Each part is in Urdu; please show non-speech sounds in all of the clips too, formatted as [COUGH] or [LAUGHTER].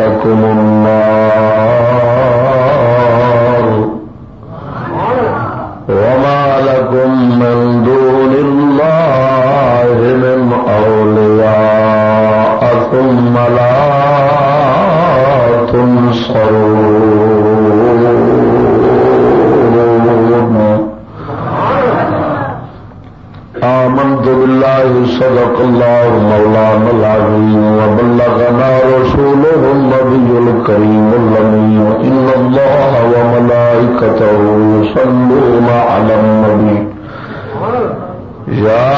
مسكم النار وما لكم من دون الله من أولياء ثم الكريم اللمين إن الله وملائكته يصلون على النبي. يا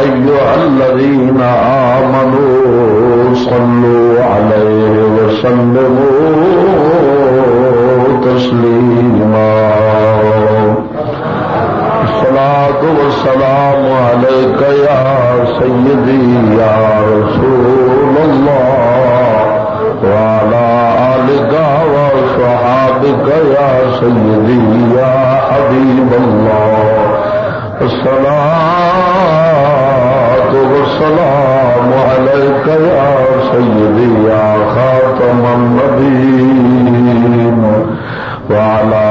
أيها الذين آمنوا صلوا عليه وسلموا تسليما. الصلاة والسلام عليك يا سيدي، يا رسول الله. بعدك يا سيدي يا حبيب الله. الصلاة والسلام عليك يا سيدي يا خاتم النبيين. وعلى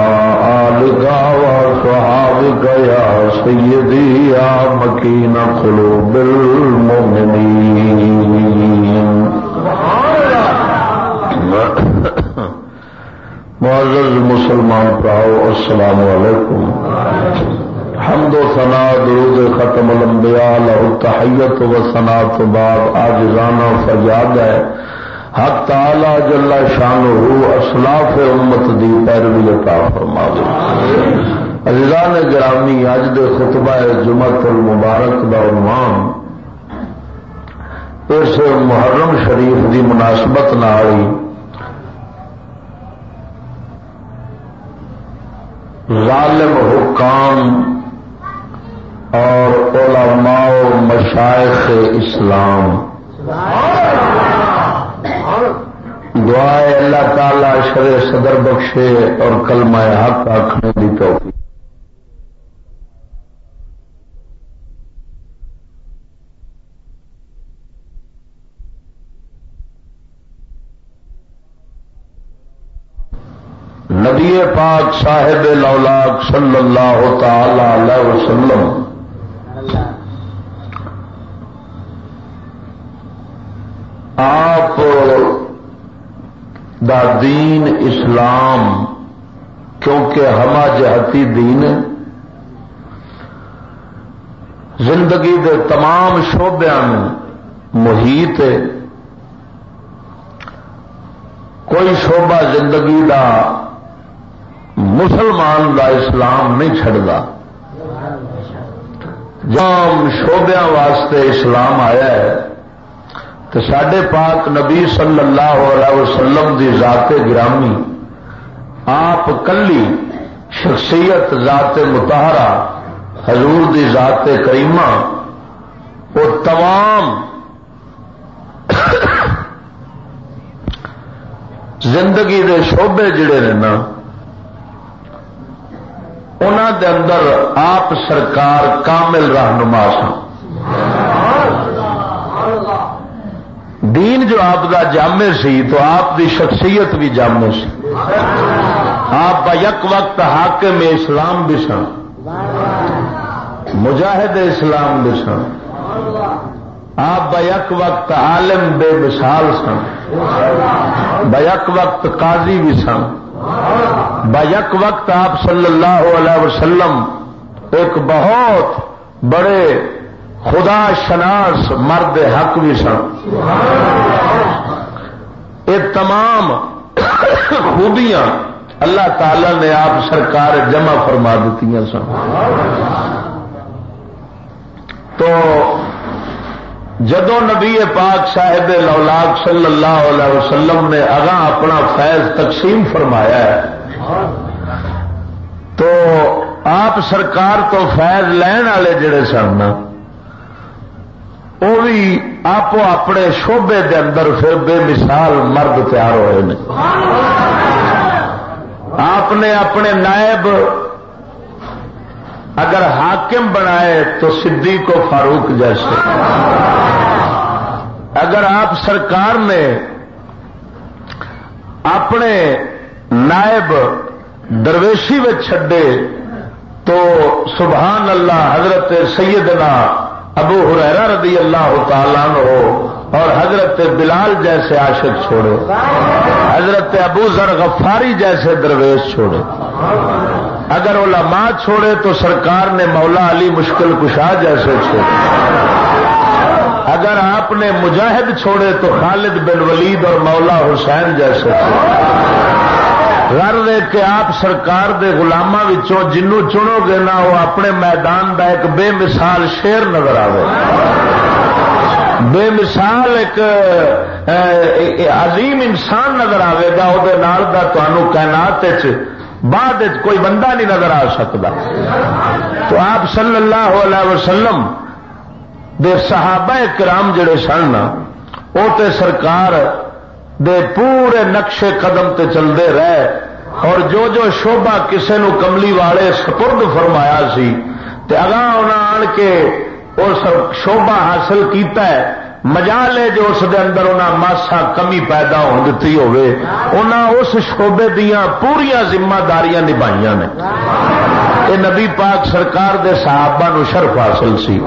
آلك وصحابك يا سيدي يا مكين قلوب المؤمنين. مسلمان پراؤ السلام علیکم۔ حمد و سنا درود ختم الانبیاء، لہو تحیت و سنا تو بعد آج رانا فجاد ہے۔ حق تعالی جل شان ہو اسلاف امت دی پیروی عطا فرما دے عزیزان گرامی اج دے خطبہ جمعت المبارک دا عنوان اس محرم شریف دی مناسبت نہ آئی ظالم حکام اور علماء و مشائق اسلام۔ دعائے اللہ تعالی شر صدر بخشے اور کلمہ حق آخنے کی توفیق۔ نبی پاک صاحب لولاک صلی اللہ تعالی علیہ وسلم آپ دا دین اسلام کیونکہ ہما جہتی دین زندگی دے تمام شعبیا محیط کوئی شعبہ زندگی کا مسلمان دا اسلام نہیں چڑتا جام شوبیا واسطے اسلام آیا ہے۔ تو سڈے پاک نبی صلی اللہ علیہ وسلم دی ذات گرامی، آپ کلی شخصیت ذات متحرہ حضور دی ذات کریمہ، وہ تمام [COUGHS] زندگی دے شعبے جڑے نے نا انہوں دے اندر آپ سرکار کامل رہنما سن۔ دین جو آپ کا جامع سی تو آپ دی شخصیت بھی جامع سی۔ آپ یک وقت حاکم اسلام بھی سن۔ مجاہد اسلام بھی سن۔ آپ بیک وقت عالم بے مثال سن۔ بیک وقت قاضی بھی سن۔ بیک وقت آپ صلی اللہ علیہ وسلم ایک بہت بڑے خدا شناس مرد حق بھی سن۔ یہ تمام خوبیاں اللہ تعالی نے آپ سرکار جمع فرما دیتی سن۔ تو جدو نبی پاک صاحب لولاک صلی اللہ علیہ وسلم نے اگاں اپنا فیض تقسیم فرمایا ہے، تو آپ سرکار تو فیض لین والے جڑے سن وہ بھی آپ اپنے شوبے دے اندر پھر بے مثال مرد تیار ہوئے ہیں آپ نے اپنے نائب اگر حاکم بنائے تو صدیق کو فاروق جیسے۔ اگر آپ سرکار نے اپنے نائب درویشی میں چھڈے تو سبحان اللہ حضرت سیدنا ابو حریرہ رضی اللہ تعالیٰ ہو اور حضرت بلال جیسے عاشق چھوڑے حضرت ابو ذر غفاری جیسے درویش چھوڑے اگر علماء چھوڑے تو سرکار نے مولا علی مشکل کشا جیسے چھوڑے۔ اگر آپ نے مجاہد چھوڑے تو خالد بن ولید اور مولا حسین جیسے گھر دے کے آپ سرکار دے گلاما جنوں چنو گے نا وہ اپنے میدان دا ایک بے مثال شیر نظر آئے بے مثال ایک عظیم انسان نظر آئے گا وہ کائنات بعد کوئی بندہ نہیں نظر آ سکتا تو آپ صلی اللہ علیہ وسلم دے صحابہ کرام جڑے سن وہ تے سرکار دے پورے نقشے قدم تے چلتے رہے۔ اور جو جو شوبا کسے نو کملی والے سپرد فرمایا سی، تے اگاں انہاں آن کے اس شوبا حاصل کیتا ہے۔ مجا لے جو اس دے اندر انہاں ماسا کمی پیدا ہو دیتی ہوئے انہاں اس شعبے دیاں پوریا ذمہ داریاں نبھائیاں نے۔ یہ نبی پاک سرکار دے صحابہ نو شرف حاصل سی۔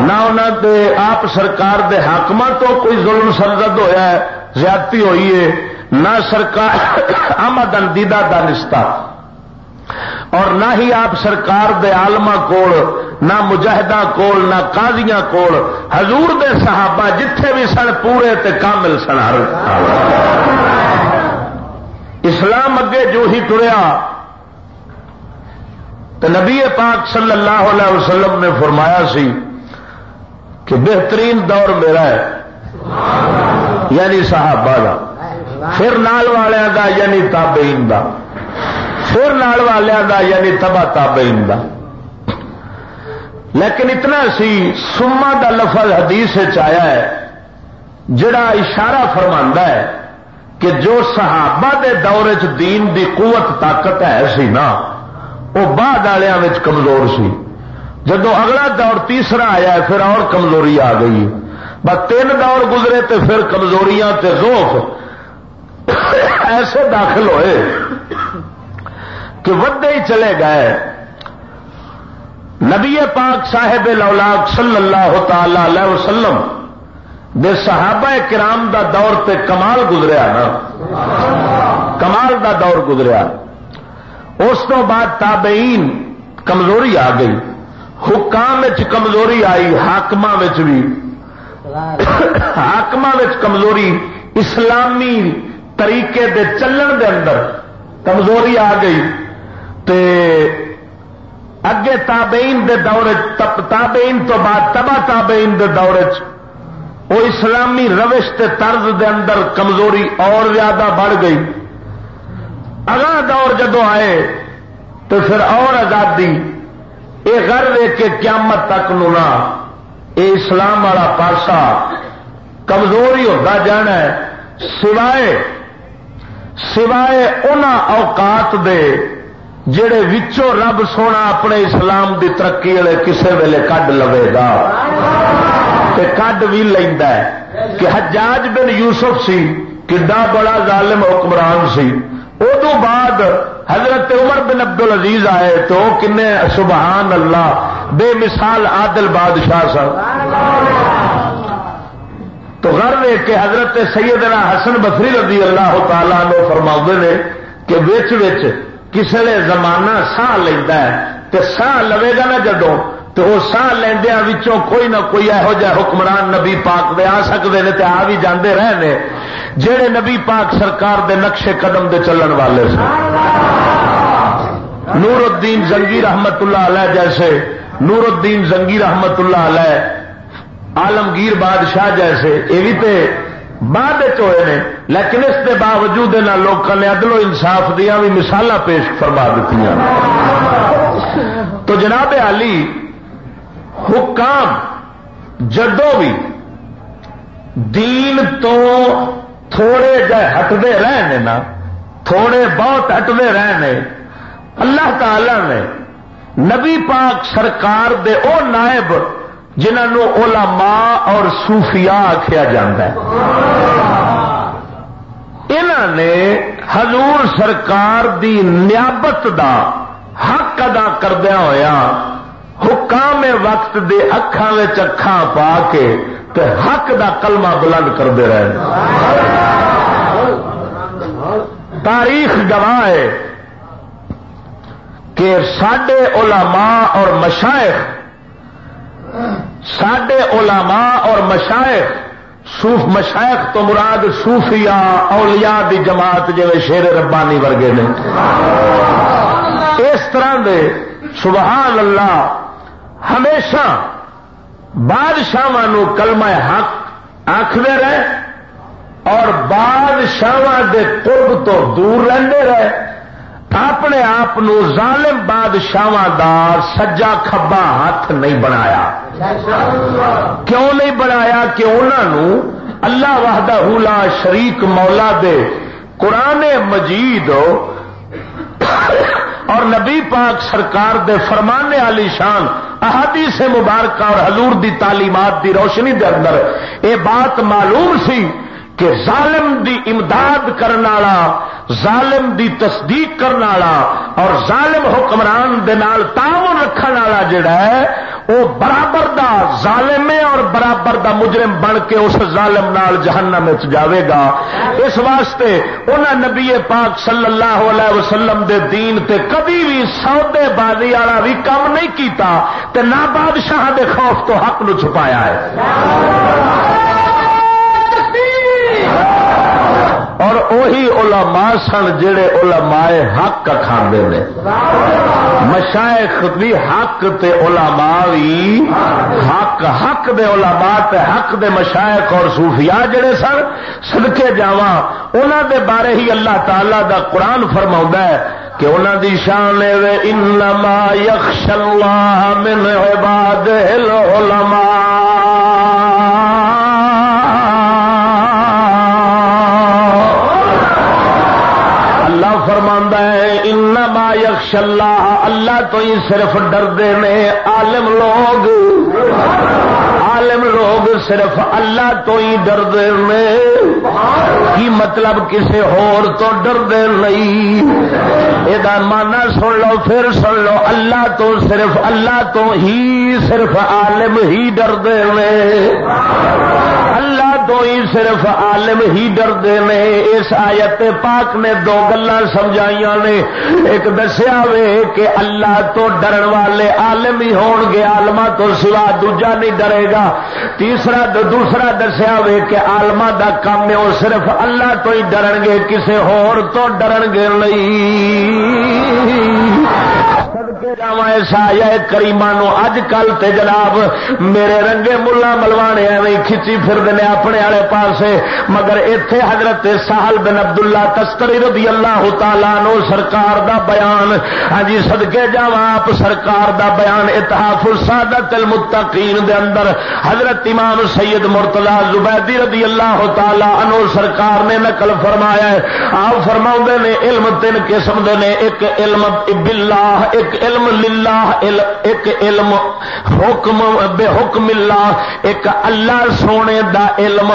نہ انہوں دے آپ سرکار دے حاکم تو کوئی ظلم سرزد ہویا ہے، زیادتی ہوئی ہے، نہ سرکار [COUGHS] آمد دیدہ دانستہ اور نہ ہی آپ سرکار دے عالما کول، نہ مجاہدہ کول، نہ قاضیاں کول، حضور دے صحابہ جتھے بھی سن پورے تے کامل سن ہر اسلام اگے جو ہی ٹریا تو نبی پاک صلی اللہ علیہ وسلم نے فرمایا سی کہ بہترین دور میرا ہے یعنی صحابہ دا، پھر نال والوں کا یعنی تابعین دا۔ پھر نال والوں کا یعنی تبا تابعین دا لیکن اتنا سی سما دا لفظ حدیث آیا ہے، جڑا اشارہ فرما ہے کہ جو صحابہ دے دور چ دین دی قوت، طاقت ہے سی نا وہ بعد والوں کمزور سی۔ جدو اگلا دور تیسرا آیا پھر اور کمزوری آ گئی۔ بس تین دور گزرے تو پھر کمزوریاں تے روف ایسے داخل ہوئے۔ کہ ودے ہی چلے گئے۔ نبی پاک صاحب لولاک صلی اللہ تعالی علیہ وسلم دے صحابہ کرام دا دور تے کمال گزریا نا۔ کمال دا دور گزریا۔ اس تو بعد تابعین کمزوری آ گئی۔ حکام کمزوری آئی حاقم بھی۔ حاقم کمزوری اسلامی طریقے دے چلن دے اندر کمزوری آ گئی۔ تے اگے تابعین دے دور تابعین تو بعد تبا تابعین دے دور وہ اسلامی روش تے طرز دے اندر کمزوری اور زیادہ بڑھ گئی۔ اگلا دور جدو آئے تو پھر اور آزادی یہ گھر ویک کے قیامت تک نونا یہ اسلام والا پاسا کمزور ہی ہوتا جانا ہے، سوائے سوائے ان اوقات دے جڑے وچوں رب سونا اپنے اسلام دی ترقی والے کسے ویلے کڈ لوے گا؟ کڈ بھی لینا کہ حجاج بن یوسف سی، کڈا بڑا ظالم حکمران سی۔ ادو بعد حضرت عمر بن عبد العزیز آئے تو کن سبحان اللہ، بے مثال عادل بادشاہ سن۔ تو غر لے کے حضرت سیدنا حسن بفری رضی اللہ تعالیٰ نے فرما نے کہ وچ وچ کسی نے زمانہ سہ لینا ہے تو سہ لوے گا نا جدو تو وہ سہ لیندیا کوئی نہ کوئی یہو جہ حکمران نبی پاک دے آ سکتے ہیں آ بھی جانے رہے جہے نبی پاک سرکار دے نقشے قدم دے چلن والے سن۔ نور الدین زنگی رحمت اللہ علیہ جیسے نور الدین زنگی رحمت اللہ علیہ آلمگیر بادشاہ جیسے، یہ بھی تے بعد ہوئے نے، لیکن اس کے باوجود لوگوں نے عدل و انصاف دیا بھی مثال پیش فرما دیتی تو جناب علی، حکام جدو بھی دین تو تھوڑے جہ ہٹتے رہے نا، تھوڑے بہت ہٹتے رہے اللہ تعالی نے نبی پاک سرکار دے او نائب جنہوں علماء اور صوفیاء آخیا جا نے حضور سرکار دی نیابت دا حق ادا کردیا ہوا حکام وقت دے اکھان اکھان پا کے تے حق دا کلمہ بلند کرتے رہے۔ تاریخ گواہ ہے کہ سڈے علماء اور مشائق سڈے علماء اور مشائق سوف مشائق تو مراد صوفیاء، اولیاء دی جماعت جی شیر ربانی ورگے نے۔ اس طرح دے، سبحان اللہ، ہمیشہ بادشاہ کلمہ حق آخر رہے اور بادشاہ دے قرب تو دور رہتے رہے۔ اپنے آپ ظالم بادشاہ دا سجا کھبا ہاتھ نہیں بنایا۔ کیوں نہیں بنایا کہ انہوں اللہ وحدہ لا شریک مولا دے قرآن مجید اور نبی پاک سرکار دے فرمانے والی شان احادی سے مبارکہ اور حضور دی تعلیمات دی روشنی دے اندر اے بات معلوم سی کہ ظالم دی امداد کرنے والا، ظالم دی تصدیق کرنے والا اور ظالم حکمران دے نال تعاون رکھنے والا جڑا ہے، وہ برابر دا ظالم ہے اور برابر دا مجرم بن کے اس ظالم نال جہنم جاوے گا۔ اس واسطے انہاں نبی پاک صلی اللہ علیہ وسلم دے دین تے کبھی بھی سودے بازی والا بھی کام نہیں کیتا تے نہ بادشاہ دے خوف تو حق نو چھپایا ہے۔ اوہی علماء سن جڑے علماء حق کھانے نے۔ مشائخ بھی حق تے علماء بھی حق حق دے علماء تے حق دے مشائخ اور صوفیاء جڑے سن سدکے جاوا انہوں دے بارے ہی اللہ تعالی دا قرآن فرما ہے کہ انہوں دی شان اے انما یخش اللہ من عباد العلماء۔ اللہ اللہ تو ہی صرف ڈردے نے عالم لوگ۔ عالم لوگ صرف اللہ تو ہی ڈردے نے کی مطلب کسی ہور تو ڈردے نہیں۔ یہ مانا سن لو، پھر سن لو، اللہ تو صرف اللہ تو ہی صرف عالم ہی ڈردے نے اللہ تو ہی صرف عالم ہی ڈردے نے اس آیت پاک نے دو گلا سمجھائی نے۔ ایک دسیا وے کہ اللہ تو ڈرن والے عالم ہی ہون گے آلما تو سوا دوجا نہیں ڈرے گا۔ تیسرا دوسرا دسیا وے کہ آلما دا کام ہے، وہ صرف اللہ تو ہی ڈرن گے کسی ہور تو ڈرن گے نہیں۔ سدکے ایسا یا کریما نو اج کل تے جناب میرے رنگے ملا ملوانے ایویں کھچی پھر دے اپنے والے پاسے مگر ایتھے حضرت سہل بن عبد اللہ تسکری رضی اللہ تعالی نو سرکار دا بیان ہاں جی سدکے جا آپ سرکار دا بیان اتحاف السادت المتقین دے اندر حضرت امام سید مرتضی زبیدی رضی اللہ تعالی عنہ سرکار نے نقل فرمایا ہے آپ فرماؤں نے علم تین قسم دے نے ایک علم باللہ ایک علم علم للہ ایک علم، حکم بے حکم اللہ، ایک اللہ سونے دا علم،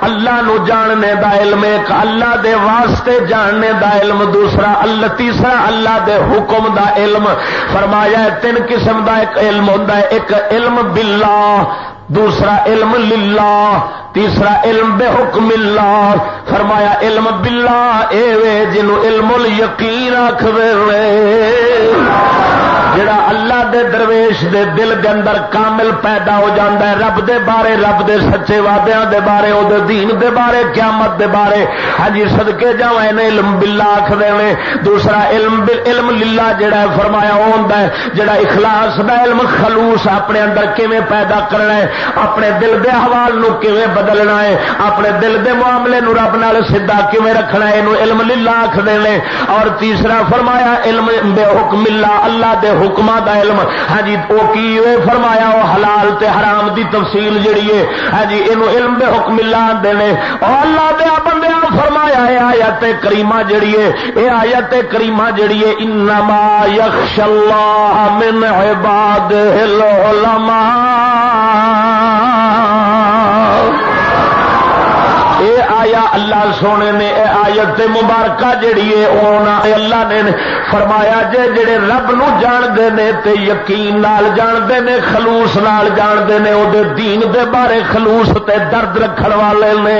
اللہ نو جاننے دا علم، ایک اللہ دے واسطے جاننے دا علم، دوسرا اللہ، تیسرا اللہ دے حکم دا علم۔ فرمایا ہے، تین قسم دا ایک علم ہوندا ہے، ایک علم باللہ دوسرا علم للہ، تیسرا علم بے حکم اللہ۔ فرمایا، علم باللہ، اے وے جنو علم الیقین آخر جڑا اللہ دے درویش دے دل دے اندر کامل پیدا ہو جاتا ہے، رب دے بارے، رب دے سچے وعدے دے بارے، او دے دین دے بارے، قیامت دے بارے۔ ہاں جی سدکے جا علم باللہ بلا آخر دوسرا علم علم للہ جڑا ہے، فرمایا وہ ہوں جڑا اخلاص دا علم خلوص اپنے اندر کیویں پیدا کرنا ہے، اپنے دل دے حوال نو کیویں بدلنا ہے، اپنے دل دے معاملے نو رب نال سیدا کیویں رکھنا ہے، اینو علم للہ آخر اور تیسرا فرمایا، علم بے حکم اللہ اللہ دے حکم حکم دا علم۔ ہاں جی وہ کی وہ فرمایا وہ حلال تے حرام دی تفصیل جڑی ہے۔ ہاں جی یہ علم بے حکم اللہ دے اور اللہ دیا بندے فرمایا ہے آیت کریمہ جڑی ہے یہ آیت کریمہ جڑی ہے، انما یخش اللہ من عباد العلماء۔ اے فرمایا، اللہ سونے نے اے آیت مبارکہ جڑی ہے اللہ نے فرمایا جے جڑے رب نو جانتے نے تے یقین نال جانتے نے، خلوص نال جانتے نے وہ دین دے بارے خلوص تے درد رکھن والے نے۔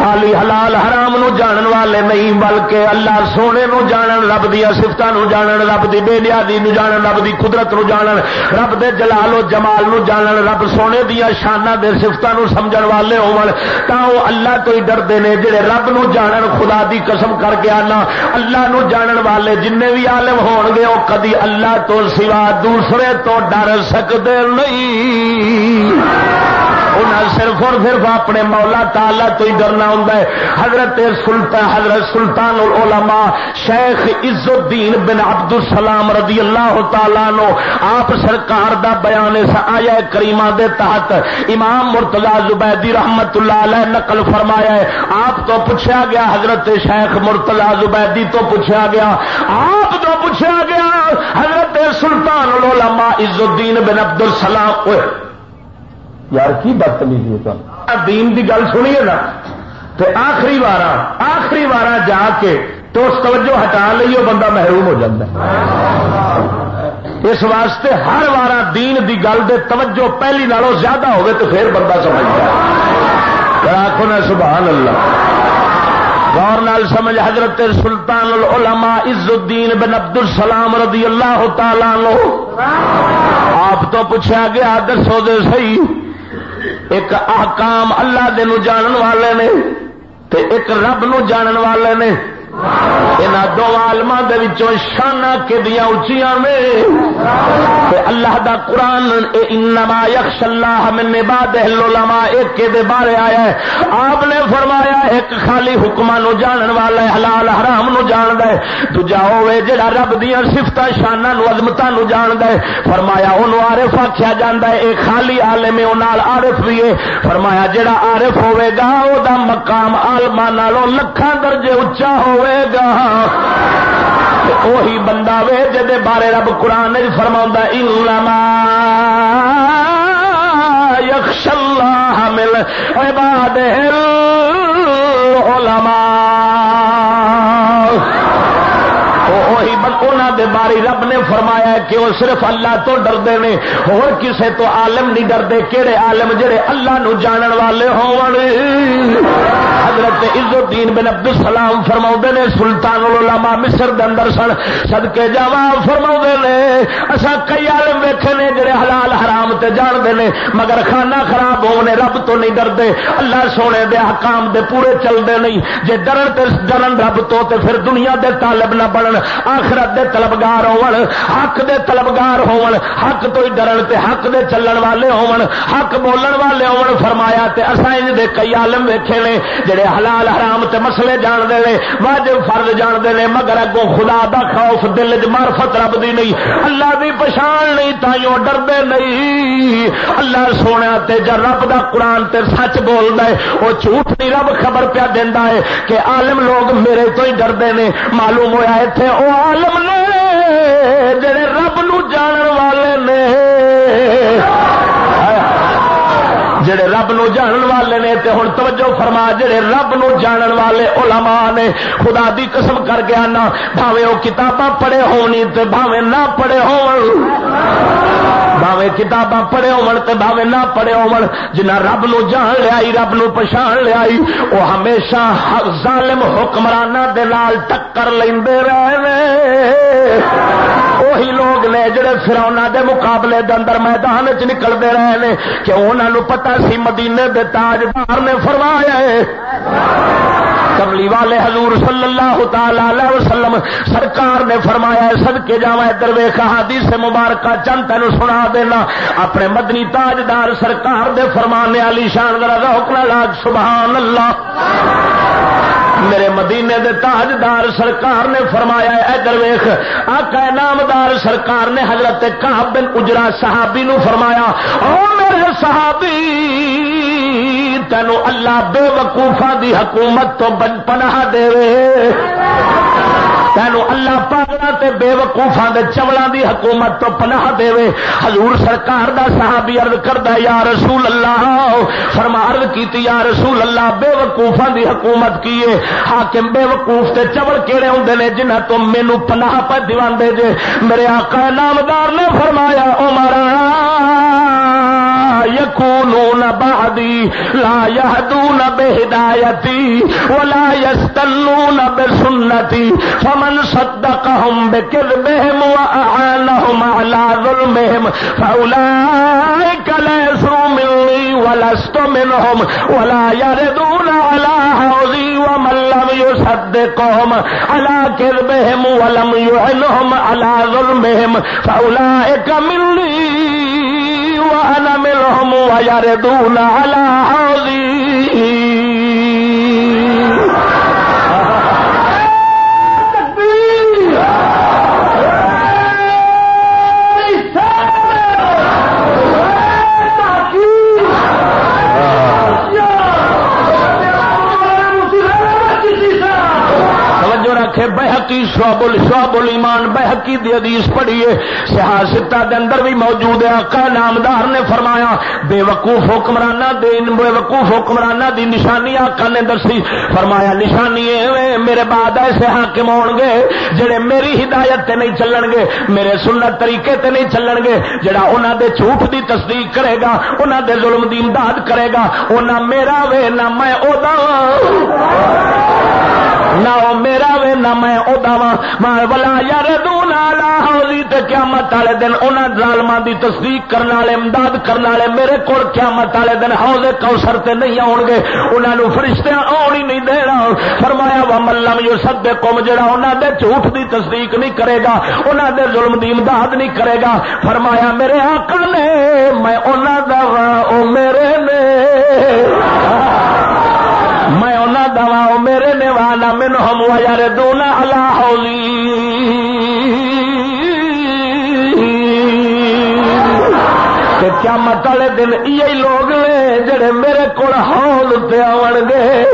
خالی حلال حرام نو جانن والے نہیں، بلکہ اللہ سونے نو جانن، رب دیا سفت جانن، رب دی بے نیادی نو جانن، رب دی قدرت نو جانن، رب دے جلال و جمال نو جانن، رب سونے دیا شانہ دے سفت سمجھن والے ہون۔ تا وہ اللہ تو ہی ڈرتے ہیں جڑے رب نو جانن، خدا دی قسم کر کے آنا۔ اللہ نو جانن والے جن بھی عالم ہون گے وہ کدی اللہ تو سوا دوسرے تو ڈر سکتے نہیں۔ ہونا صرف اور صرف اپنے مولا تالا تو ہی ڈرنا ہوں حضرت سلطان حضرت سلطان العلماء شیخ عز الدین بن عبد السلام رضی اللہ تعالی نو آپ سرکار دا بیان اس آیا کریمہ دے تحت امام مرتضی زبیدی رحمت اللہ علیہ نقل فرمایا ہے۔ آپ تو پوچھا گیا، حضرت شیخ مرتضی زبیدی تو پوچھا گیا۔ آپ تو پوچھا گیا، حضرت سلطان العلماء عز الدین بن عبد السلام یار کی بدتمیزی ہے دین کی گل سنیے نا۔ تو آخری بار آخری بار جا کے تو اس توجہ ہٹا لیے بندہ محروم ہو جاتا اس واسطے ہر بار دین دی گل دے توجہ پہلی نالوں زیادہ ہوگی تو پھر بندہ سمجھتا آخو نا سبحان اللہ۔ غور نال سمجھ، حضرت سلطان العلماء عز الدین بن عبد السلام رضی اللہ تعالی لو آپ تو پوچھا گیا دسو دے صحیح۔ ایک احکام اللہ دے نو جانن والے نے تے ایک رب نو جانن والے نے یہاں دو آلما شانہ کدیاں اچیاں نے اللہ دا قرآن انما یخش اللہ من بعد العلماء، ایک دے بارے آیا ہے۔ آپ نے فرمایا ایک خالی حکما نو جانن والا ہے، حلال حرام نو جان ہے۔ دوجا ہوے جڑا رب دیا سفت شانہ نو عظمت نو جان ہے۔ فرمایا انہوں عارف آخیا جا ہے، ایک خالی عالم نال عارف بھی ہے۔ فرمایا جڑا عارف ہوے گا، او دا مقام آلما نالوں لکھان درجے اچا ہوے گا ہاں۔ وہی بندہ وے جدے بارے رب قرآن فرما یخش اللہ مل عباد علماء وہی بندہ دے باری رب فرمایا کہ وہ صرف اللہ تو ڈردے نے اور کسے تو عالم نہیں ڈردے کہڑے عالم جڑے اللہ نو جانن والے ہون۔ حضرت الدین بن عبد السلام فرما نے، سلطان العلماء مصر دے اندر سن، صدقے جاوا فرما نے۔ اصا کئی عالم ویکھے نے جڑے حلال حرام تے جانتے ہیں مگر کھانا خراب ہونے رب تو نہیں ڈردے اللہ سونے دے حکام دے پورے چلتے نہیں۔ جے ڈرن تے ڈرن رب تو، تے پھر دنیا دے طالب نہ بنن، آخرت دے طلبگار ہون۔ حق دے طلبگار ہون حق تو ہی ڈرن تے حق دے چلن والے ہون حق بولن والے ہون فرمایا تے اساں ان دے کئی عالم ویکھے نے جڑے حلال حرام تے مسئلے جان دے نے، واجب فرض جان دے نے، مگر اگوں خدا دا خوف دل وچ معرفت رب دی نہیں، اللہ دی پہچان نہیں تائیوں ڈردے نہیں۔ اللہ سونا تے جب رب دا قرآن تے سچ بولدا ہے او جھوٹ نہیں رب خبر پیا دیندا ہے کہ عالم لوگ میرے تو ہی ڈردے نے، معلوم ہویا ایتھے او عالم نے جڑے رب نو جانن والے نے۔ جڑے رب نو جانن والے نے تے ہن توجہ فرما، جڑے رب نو جانن والے علماء نے، خدا دی قسم کر کے آنا بھاوے وہ کتاباں پڑھے ہونی تے بھاوے نہ پڑھے ہون۔ بھاوے کتاباں پڑھے ہون تے بھاوے نہ پڑھے ہون۔ جنہ رب نو جان لیا رب نو پچھان لیا وہ ہمیشہ ظالم حکمرانہ دے نال ٹکر لیندے رہے۔ وہی لوگ نے جڑے فرونا دے مقابلے دے اندر میدان چ نکلتے رہے ہیں کہ انہوں پتا سی مدینے دے تاجدار نے فرمایا کملی والے حضور صلی اللہ تعالی وسلم سرکار نے فرمایا سد کے جا ادھر ویخ حدیث مبارکہ، چند تین سنا دینا۔ اپنے مدنی تاجدار سرکار دے فرمانے والی شان روکنا لاگ سبحان اللہ۔ میرے مدینے دے تاجدار سرکار نے فرمایا اے ویخ آقا نامدار سرکار نے حضرت کاب بن اجرا صحابی نو فرمایا، او میرے صحابی، تینو اللہ بے وقوفا دی حکومت تو پناہ دے تینو اللہ پاگلا تے بے وقوفا دے چوڑا دی حکومت تو پناہ دے حضور سرکار دا صحابی عرض کردا یا رسول اللہ، فرما عرض کیتی، یا رسول اللہ بے وقوفا دی حکومت کیے حاکم بے وقوف تے چوڑ کیڑے ہوندے نے جنہ تو مینوں پناہ پہ دیواندے جے۔ میرے آقا نامدار نے فرمایا عمر یکونون بعدی لا یهدون بهدایتی ولا یستنون بسنتی فمن صدقهم بكذبهم واعانهم على ظلمهم فاولئك ليسوا مني ولست منهم ولا يردون على حوضي ومن لم يصدقهم على كذبهم ولم يعنهم على ظلمهم فاولئك مني وانا منهم ويردون على حوضي. رکھے بحقی شعب شعب الایمان بحقی دی حدیث پڑھیے۔ سیاستہ دے اندر بھی موجود ہے۔ آقا نامدار نے فرمایا، بے وقوف حکمرانہ دے بے وقوف حکمرانہ دی نشانی آقا نے دسی۔ فرمایا، نشانی ہے میرے بعد ایسے حاکم ہون گے جڑے میری ہدایت تے نہیں چلن گے میرے سنت طریقے تے نہیں چلن گے جڑا انہاں دے جھوٹ دی تصدیق کرے گا، انہاں دے ظلم دی امداد کرے گا او نہ میرا وے نہ میں او دا۔ نہ وہ میرا وے، نہ میں ولا یار ہولی تے قیامت والے دن انہوں ظالماں دی تصدیق کرنے والے، امداد کرنے والے میرے کو قیامت والے دن حوض کوثر تے نہیں آؤ گے۔ انہوں نے فرشتے آن ہی نہیں دینا۔ فرمایا وا ملم یو سب کم جڑا انہوں دے جھوٹ دی تصدیق نہیں کرے گا انہوں دے ظلم دی امداد نہیں کرے گا۔ فرمایا، میرے آقا نے، میں انہوں دا او میرے نے۔ میں انہیں دوا میرے منهم ويردون على ہم یار کیا مت والے دن یہی لوگ نے جڑے میرے کو حول پہ آن گے۔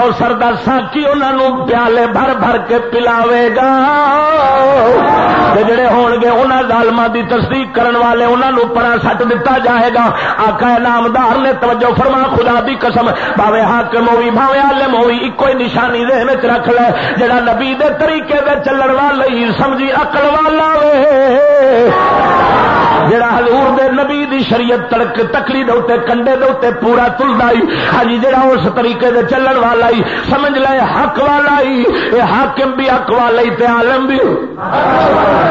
کوسر دا ساکی انہوں پیالے بھر بھر کے پلاوے گا۔ جڑے ہون گے انہوں ظالما دی تصدیق کرن والے انہوں پرا سٹ دتا جائے گا۔ آقا نامدار نے توجہ فرما، خدا دی قسم بھاوے حاکم ہوئی بھاوے عالم ہوئی ایک کوئی نشانی ذہن چ رکھ لے۔ جڑا نبی دے طریقے دے چلن والے سمجھی اکل والا وے۔ جڑا حضور دے نبی دی شریعت تڑک تکلی دے کنڈے دے پورا تلدا ہاں جی جڑا اس طریقے دے چلن والا ہی، سمجھ لے، حق والا ہی۔ اے حاکم بھی حق والا ہی تے عالم بھی۔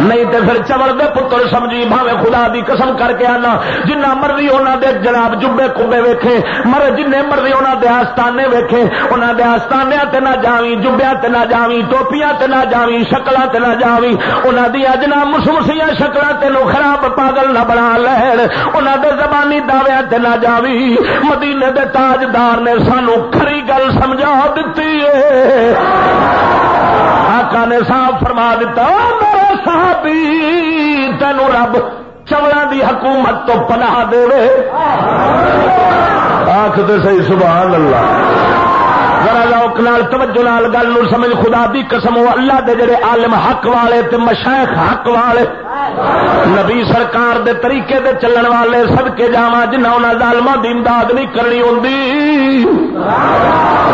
نہیں تے پھر چمڑ دے پتر سمجھی، بھاوے خدا دی قسم کر کے آنا۔ جنہ مرضی انہاں دے جناب جبے کبے ویکھے مر جن مرضی انہاں دے آستانے ویکھے، انہاں دے آستانے تے نہ جاویں، جبیاں تے نہ جاویں، ٹوپیاں تے نہ جاویں، شکلاں تے نہ جاویں، انہاں دی اجنا مسمسیاں شکلاں تے نو خراب پاگل نہ بنا لین۔ انہوں دے زبانی دعوے تے نہ جاوی۔ مدینے دے تاجدار نے سانو کھری گل سمجھا دیتی ہے آقا نے صاحب فرما دیتا میرا صحابی، تینو رب چوڑا دی حکومت تو پناہ دے۔ آخ تو صحیح، سبحان اللہ۔ ذرا لوک نال توجہ نال گل سمجھ، خدا دی قسم اللہ دے جڑے عالم حق والے تے مشائخ حق والے۔ نبی سرکار دے طریقے دے چلن والے سب کے جاوا جنہ ظالما دی امداد نہیں کرنی ہوں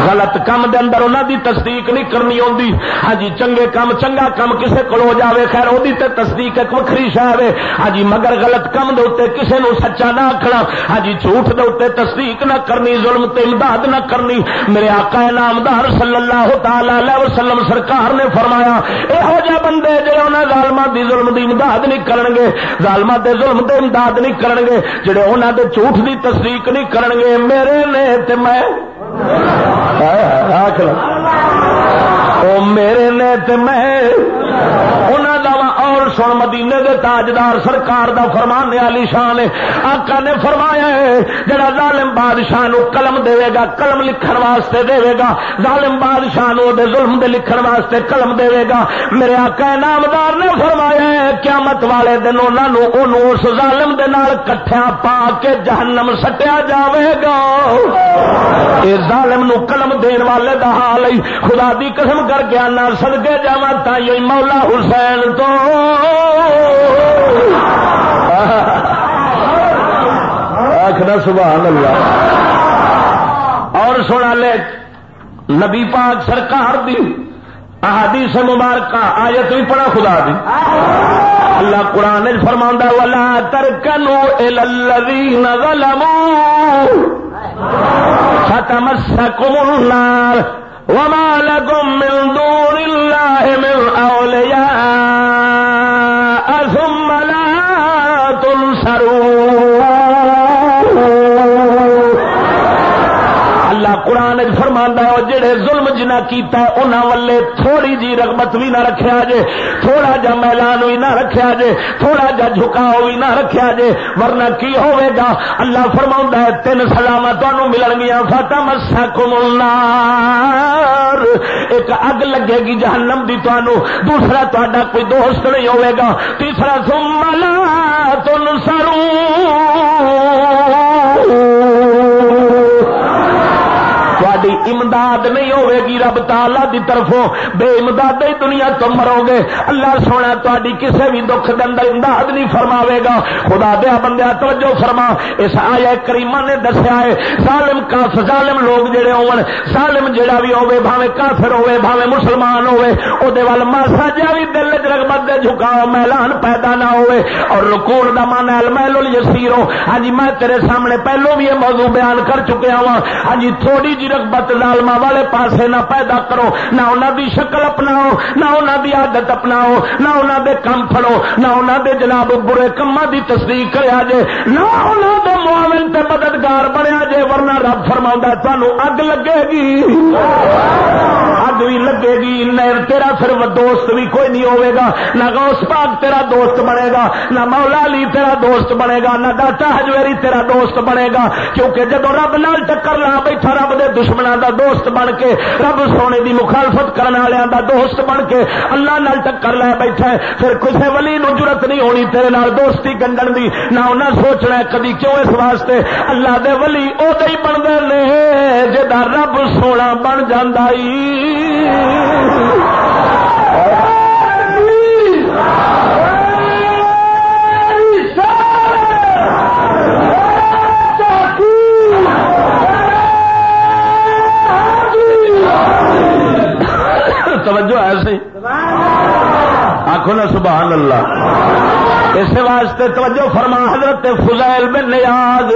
غلط کام دے اندر انہوں دی تصدیق نہیں کرنی ہوندی۔ ہاں جی چنگے کام، چنگا کام کسے کو ہو جاوے، خیر وہ تصدیق ایک وکری شہر ہے ہاں جی مگر غلط کام دے اتنے کسے نو سچا نہ آخنا ہاں جی جھوٹ دے اتنے تصدیق نہ کرنی، ظلم تے امداد نہ کرنی۔ میرے آقا نامدار صلی اللہ تعالی وسلم سرکار نے فرمایا یہو جہ بندے جی انہوں ظالما دی ظلم دی امداد امداد نہیں کرن گے ظالما دے ظلم دے امداد نہیں کرن گے جڑے انہوں دے جھوٹ دی تصدیق نہیں کرن گے میرے نے تے میں میرے نے تے میں اور سن مدینے دے تاجدار سرکار دا فرمان علی شان آقا نے فرمایا ہے، جڑا ظالم بادشاہ نو قلم دے گا، قلم لکھن واسطے دے گا۔ ظالم بادشاہ نو دے ظلم دے لکھن واسطے قلم دے گا۔ میرے آقا نامدار نے فرمایا ہے، قیامت والے دن انہوں اس ظالم دے نال کٹھیا پا کے جہنم سٹیا جاوے گا۔ اے ظالم نو قلم دین والے دا حال خدا دی قسم کر کے آنا سدگے جا تھی مولا حسین تو۔ آخر سبحان اللہ اور سنا لے، نبی پاک سرکار دی احادیث مبارکہ، آیت بھی پڑا خدا دی۔ اللہ قرآن فرما والا ترکنو الذین ظلموا فتمسکم النار وما لكم من دون الله من أولياء قرآن فرما جڑے ظلم جنا کیتا انہوں والے تھوڑی جی رغبت بھی نہ رکھا جے، تھوڑا جا میلان بھی نہ رکھا جے، تھوڑا جا جھکاؤ بھی نہ رکھا جے، ورنہ کی ہوئے گا؟ اللہ فرما ہے، تین سلام تمہوں ملن گیا فتح مسا کمار ایک اگ لگے گی جہنم دی تمہوں دوسرا تا کوئی دوست نہیں ہوئے گا، تیسرا سملا تن سروں امداد نہیں ہوے گی رب تالا دی طرفوں۔ بے امداد ہی دنیا تو مرو گے اللہ سونا تاری کسی بھی دکھ اندر امداد نہیں فرماوے گا خدا دیا بندہ توجہ فرما۔ اس آیا کریما نے دسیا ہے، ظالم کاف، ظالم لوگ جڑے ہون، ظالم جڑا بھی ہوے بھاوے کافر ہوے بھاوے مسلمان ہوے او دے وال ماسا جا بھی دل وچ رغبت دے جھکاؤ میلان پیدا نہ ہوے اور رکوع دا مان المیل الیسیرو۔ ہاں جی میں تیرے سامنے پہلو بھی یہ موضوع بیان کر چکیا ہوں ہاں جی تھوڑی جی رغبت ظالما والے پاسے نہ پیدا کرو نہ انہوں دی شکل اپناؤ نہ انہوں دی عادت اپناؤ نہ انہوں دے کم پھڑو نہ انہوں دے جناب برے کما دی تصدیق کریا جے نہ انہوں دے معاون تے مددگار بنیا جے ورنہ رب فرما تمہوں اگ لگے گی اگ بھی لگے گی تیرا پھر دوست بھی کوئی نہیں ہوئے گا نہ غوث پاک تیرا دوست بنے گا نہ مولا علی تیرا دوست بنے گا نہ داتا ہجویری تیرا دوست بنے گا کیونکہ جدو رب نال ٹکر لا بیٹھا رب دے دشمنوں دا دوست بن کے، رب سونے دی مخالفت کرنے والوں دا دوست بن کے اللہ نال ٹکر لے بیٹھا ہے۔ پھر کسے ولی نو ضرورت نہیں ہونی، تیرے نال دوستی گنڈن دی۔ نہ انہاں سوچنا ہے کدی کیوں اس واسطے؟ اللہ دے ولی ادو ہی بنتے ہیں جا رب سونا بن جانا توجہ ایسے آخو نا سبحان اللہ۔ اس واسطے توجہ فرما، حضرت فضائل بن نیاز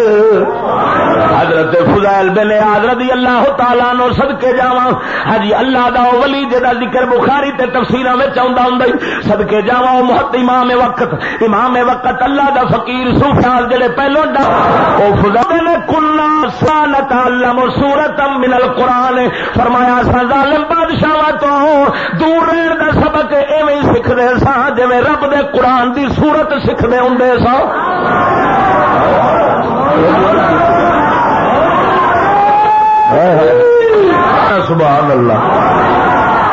حضرت فضائل بن نیاز رضی اللہ تعالیٰ نو سد کے جا ہاں جی، اللہ دا ولی جا ذکر بخاری تے تفسیر میں ہوں سد کے جا محت امام وقت۔ امام وقت اللہ دا فقیر سوفیال جڑے پہلو ڈا او فضائل نے کلنا سانت علم سورت من القرآن۔ فرمایا، سا ظالم بادشاہ تو دور رہن دا سبق ایویں سکھ دے سا جی رب دے قرآن دی سورت سکھتے ہوں سو سبحان اللہ۔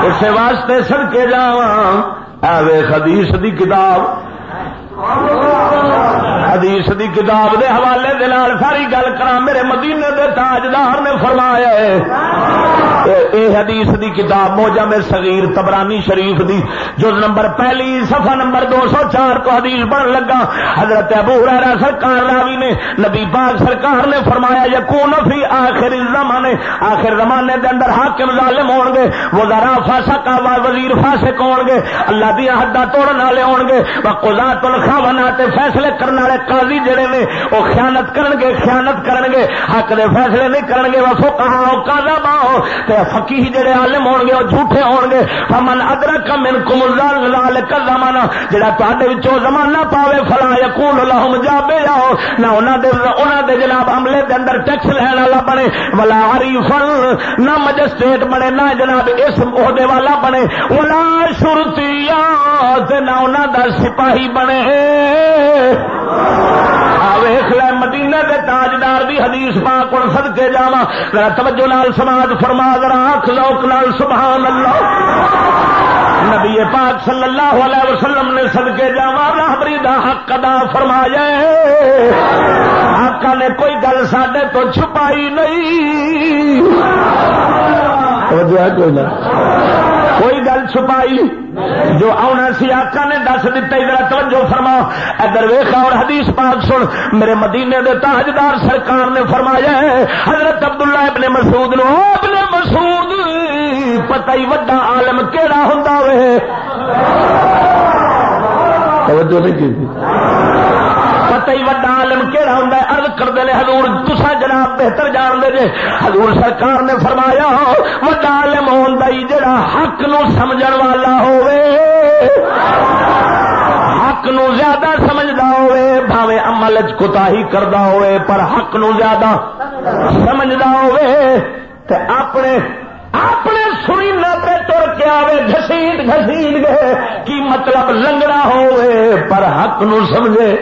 اس واسطے سڑ کے جا خدیش دی کتاب۔ حدیث دی کتاب دے حوالے دے ساری گل کرا میرے مدینے دے تاجدار نے فرمایا اے حدیث دی کتاب موجہ میں صغیر تبرانی شریف دی جو نمبر پہلی، صفحہ نمبر دو سو چار کو حدیث بن لگا۔ حضرت ابو ہریرہ سرکار راوی نے، نبی پاک سرکار نے فرمایا، یکون فی آخر الزمانے، آخر زمانے دے اندر حاکم ظالم ہون گے وہ ذرا فاسق وزیر فاسق ہون گے، اللہ دی حداں توڑن والے ہون گے وقضات الخوانات فیصلے کرنے والے قاضی جڑے نے وہ خیانت کرن گے خیانت کرن گے حق دے فیصلے نہیں کرن گے وہ فقہا او قاضا تے فقیہ جڑے عالم ہون گے وہ جھوٹے ہون گے فمن ادرک منکم الزلال کزمانہ جڑا تواڈے وچوں زمانہ پاوے، فلا یقول لهم جابے جاؤ نہ انہاں دے انہاں دے جناب عملے دے اندر ٹیکس لین والا بنے، ولا عریفن، نہ مجسٹریٹ بنے، نہ جناب اس عہدے والا بنے، ولا شرطیا نہ انہاں دا سپاہی بنے۔ ویخ لے مدینے دے تاجدار دی حدیث پاک ہوں سد کے جا ذرا توجہ نال سماج فرما، ذرا آخ لوک نال، سبحان اللہ۔ نبی پاک صلی اللہ علیہ وسلم نے سد جا راہبری دا حق ادا فرمایا آقا نے کوئی گل سڈے تو چھپائی نہیں۔ کوئی کوئی گل چھپائی، جو آنا سی آقا نے دس دتا ادھر توجہ فرما ادھر ویخا اور حدیث پاک سن، میرے مدینے دے تاجدار سرکار نے فرمایا ہے، حضرت عبداللہ ابن مسعود نو، ابن مسعود، پتہ ہی وڈا عالم کیڑا ہوں توجہ نہیں کی پتہ ہی وڈا عالم کہڑا ہوں ارد کرتے ہیں حضور تسا جناب بہتر جان دے جے۔ حضور سرکار نے فرمایا، وڈا عالم ہوتا ہی جڑا حق نو سمجھن والا ہوئے حق نو زیادہ سمجھدا ہوئے بھاوے عمل چ کوتا ہی کردا ہوئے پر حق نو زیادہ سمجھدا ہوئے تے اپنے اپنے سنی پہ تر کے آئے گسیٹ گسیٹ گئے۔ کی مطلب لنگڑا ہوئے پر حق نو سمجھے۔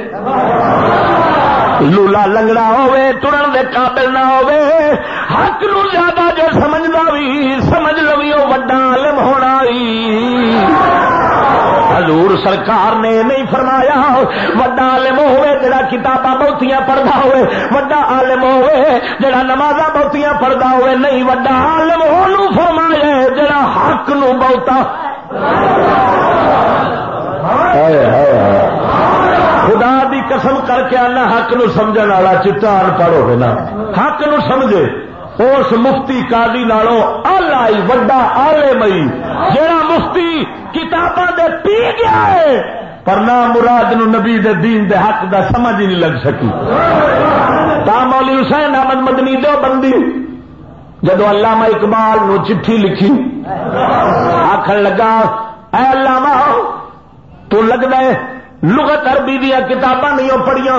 لولا لنگڑا ہوئے ترن دے قابل نہ ہوئے حق نو زیادہ جو سمجھنا بھی سمجھ لو وہ وڈا عالم ہونا حضور سرکار نے نہیں فرمایا، وڈا عالم ہوئے جڑا کتاباں بہتیاں پڑھتا ہوئے، وڈا عالم ہوئے جڑا نمازاں بہتیاں پڑھتا ہوئے، نہیں وڈا عالم ہو فرمایا جڑا حق نو بہتا۔ خدا دی قسم کر کے آنا، حق نو سمجھن والا چٹا ان پڑھو نا۔ حق نو سمجھے۔ اس مفتی قاضی نالوں آلائی وڈا آلے مئی جڑا مفتی کتاباں دے پی گیا ہے۔ پر نہ مراد نو نبی دے دین دے حق دا سمجھ ہی نہیں لگ سکی۔ تا مولی حسین احمد مدنی دو بندی، جدو علامہ اقبال نو چٹھی لکھی آخر لگا، اے علامہ، تو لگتا ہے لغت عربی دیا کتاباں نہیں پڑھیاں۔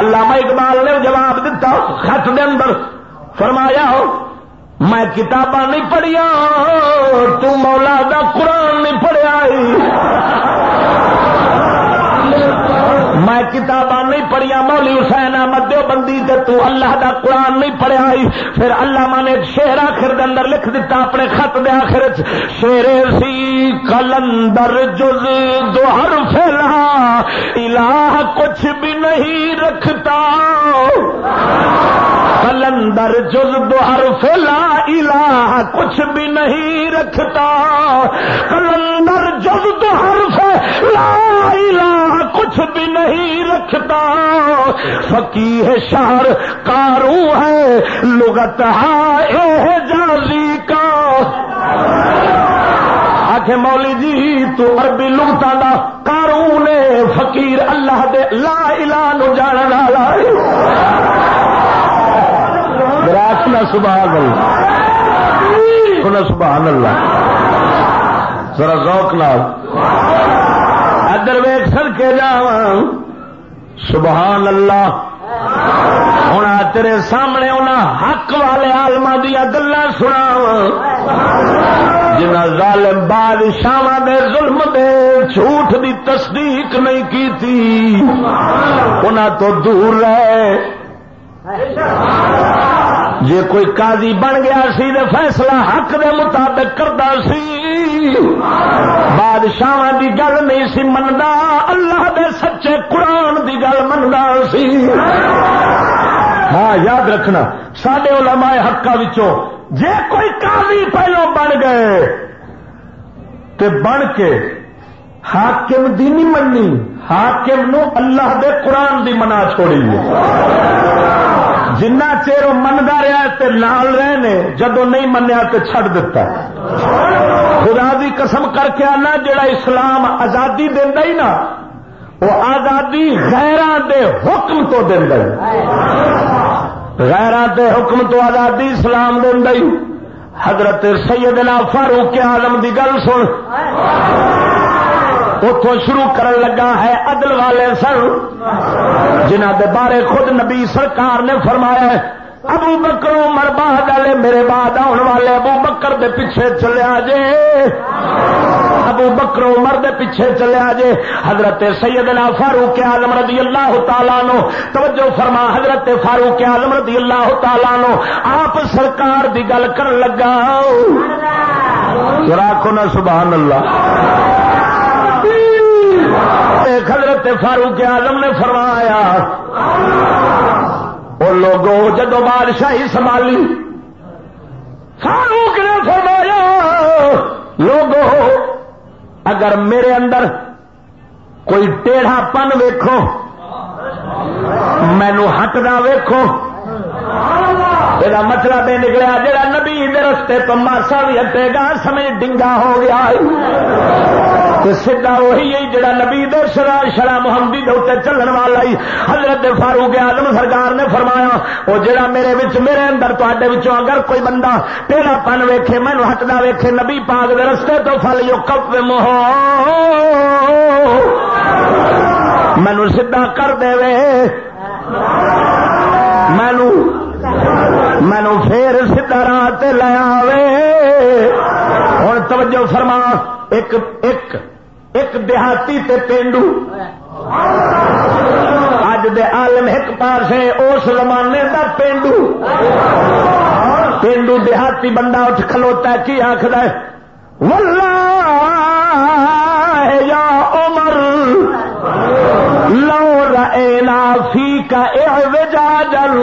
علامہ اقبال نے جواب دیتا خط دے اندر فرمایا ہو، میں کتاباں نہیں پڑھیا تو مولا دا قرآن نہیں پڑھیا میں کتاباں نہیں پڑھیا مولی حسین احمد بندی تے تو اللہ دا قرآن نہیں پڑھیا پھر اللہ نے شیر آخر دے اندر لکھ دیتا اپنے خط دے آخر شیر سی، کلندر جز دو ہر پھیلا الہ کچھ بھی نہیں رکھتا۔ کلندر جز دو ہر پھیلا الہ کچھ بھی نہیں رکھتا۔ کلندر جز دو ہر الہ کچھ بھی نہیں رکھتا۔ فقی ہے شہر کارو ہے، لغت جازی کا۔ آخ مولی جی تو عربی لغتا کارو نے فقیر اللہ دے لا الہ نو جانا لا راکنا سبحان اللہ. سبحان اللہ. ذرا ذوق لال ادر ویگ سر کے جا سبحان اللہ. ہوں تیرے سامنے انہیں حق والے آلما دیا گلا سنا جنا ظالم بادشاہ دے ظلم دے جھوٹ دی تصدیق نہیں کی تھی تو دور رہے. جے کوئی قاضی بن گیا سی دے فیصلہ حق دے مطابق کرتا سی۔ بادشاہ دی گل نہیں سی منتا اللہ دے سچے قرآن دی گل منگا سی۔ ہاں یاد رکھنا سڈے علماء حقا جے کوئی قاضی پہلو بن گئے تے بن کے حاکم دی نہیں مننی، حاکم نو اللہ دے قرآن دی منا چھوڑی۔ جنہ چیر وہ منگا رہا تے نال رہے جدو نہیں منیا تو چھڑ دیتا خدا دی قسم کر کے آنا، جڑا اسلام آزادی دینا ہی نا، وہ آزادی غیران دے حکم تو دینا غیران دے حکم تو آزادی اسلام دینا ہی۔ حضرت سیدنا فاروق عالم دی گل سن۔ اتوں شروع کرن لگا ہے عدل والے سن جنہ دے بارے خود نبی سرکار نے فرمایا ابو بکرو مر بعد والے میرے بعد آن والے ابو بکر دے پیچھے چلیا جے۔ ابو بکرو مر دے پیچھے چلیا جے۔ حضرت سیدنا فاروق آلم رضی اللہ تعالیٰ نو توجہ فرما، حضرت فاروق آلم رضی اللہ تعالیٰ نو آپ سرکار دی گل کر لگا۔ راکو نا سبحان اللہ۔ حضرت فاروق آزم نے فرمایا وہ لوگوں جدو بادشاہی سنبھالی، فاروق نے فرمایا لوگوں اگر میرے اندر کوئی ٹیڑھا پن ویکھو مینو ہٹنا ویکھو یہ مطلب یہ نکلیا جا نبی رستے تو ماسا بھی ہٹے گا سمجھ ڈنگا ہو گیا سیدا وہی ہے جڑا نبی شرا شرا محمدی دے چلن والا ہی حضرت فاروق آدم سرکار نے فرمایا وہ جڑا میرے وچ میرے اندر تے اگر کوئی بندہ ٹیڑا پن ویکھے مینو ہٹدا ویکھے نبی پاک دے رستے تو فل جو کپ موہ مینو سیدا کر دے مینو مینو پھر سیدا راہ لیا ہوں توجہ فرما، ایک ایک ایک دیہاتی تے پینڈو۔ اج دے عالم ایک پاسے اس زمانے دا پینڈو۔ پینڈو دیہاتی بندہ اٹھ کھلوتا کی آخر یا عمر، لو رأینا فی کا اعوجاجل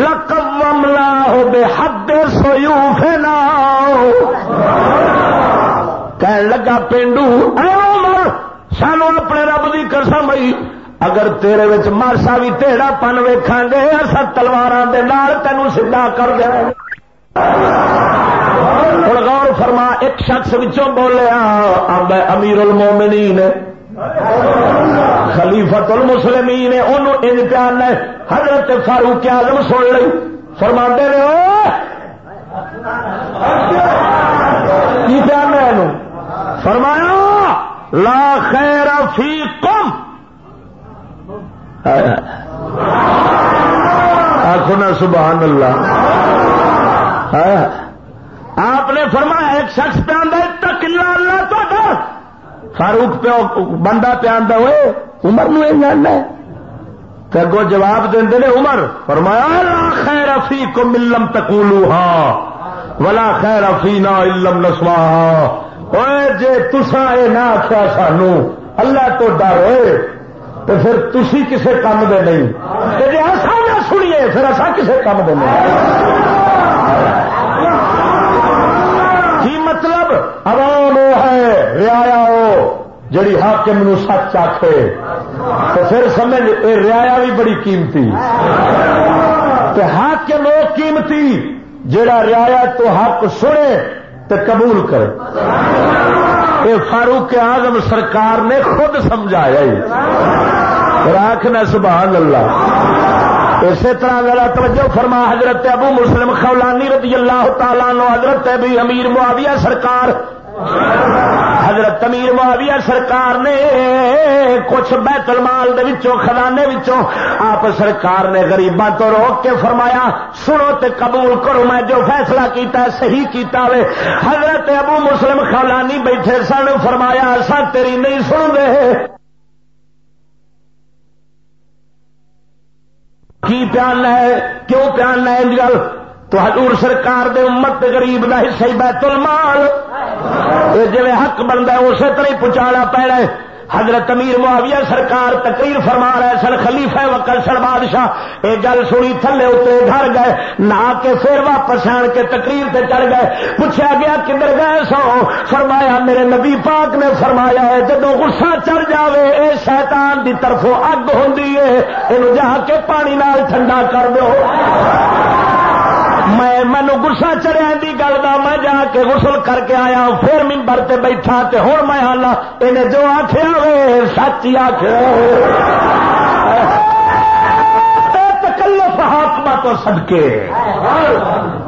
لقوم لاہ بے حد سیوفنا۔ کہنے لگا پینڈو، اے عمر سانو اپنے رب کی قسم آئی اگر تیرے وچ مارسا بھی تیڑا پن ویکھا گے اصا تلوار تینوں سیدا کر دیا ہوں غور فرما، ایک شخص بچوں بولیا امیر المومنین خلیفت المسلمین انہوں امتحان ہے حضرت فاروق آزم سن لی فرما دے کی پیان ہے فرمایا، لا خیر فی کم آخو نا سبحان اللہ۔ آپ نے فرمایا، ایک شخص پہ آدھا فاروق پہ بندہ آدھا ہوئے عمر نو یہ جاننا ہے۔ اگو جواب دے نے عمر فرمایا لا خیر فی کو ملم تکولو ہاں ولا خیر فی نا علم نسوا جے تسا یہ نہ آخیا سانو اللہ تو ڈر ہوئے تو پھر تسی کسے کام دے نہیں۔ جی ایسا نہ سنیے پھر ایسا کسے کام دے نہیں۔ کی مطلب؟ عوام وہ ہے ریا وہ جڑی حاکم نو سچ آخے تو پھر سمجھ یہ ریا بھی بڑی قیمتی۔ حاکم وہ قیمتی جڑا ریا تو حق سنے تو قبول کرے۔ یہ فاروق آزم سرکار نے خود سمجھایا راکھنا سبحان اللہ۔ اسی طرح ذرا توجہ فرما، حضرت ابو مسلم خولانی رضی اللہ تعالیٰ نو حضرت ابھی امیر معاویہ سرکار حضرت امیر معاویہ سرکار نے کچھ بیت المال دے وچوں، خزانے وچوں آپ سرکار نے غریباں تو روک کے فرمایا، سنو تے قبول کرو، میں جو فیصلہ کیتا ہے صحیح کیتا وے۔ حضرت ابو مسلم خلانی بیٹھے سن، فرمایا سا تیری نہیں سن دے کی پیان ہے؟ کیوں پیان ہے گل؟ تو حضور سرکار دے امت غریب دا حصہ بیت المال۔ جی حق بنتا ہے، اسی طرح پہنچانا پینا حضرت امیر معاویہ سرکار تقریر فرما رہے سن، خلیفہ وکر سن بادشاہ۔ یہ گل سنی، تھلے اتنے گھر گئے، نہ کے پھر واپس آن کے تقریر سے چڑھ گئے۔ پوچھا گیا، کدھر گئے سو؟ فرمایا، میرے نبی پاک نے فرمایا ہے جب غصہ چڑھ جاوے، اے شیطان دی طرفوں اگ ہوں یہ جا کے پانی نال ٹھنڈا کر دو میں مینو گسا چڑیا گل کا میں جا کے غسل کر کے آیا، پھر ممبر تے بیٹھا تے ہوں میں آنا انہیں جو آخیا وے، سچ ہی تکلف ہاتما تو سدکے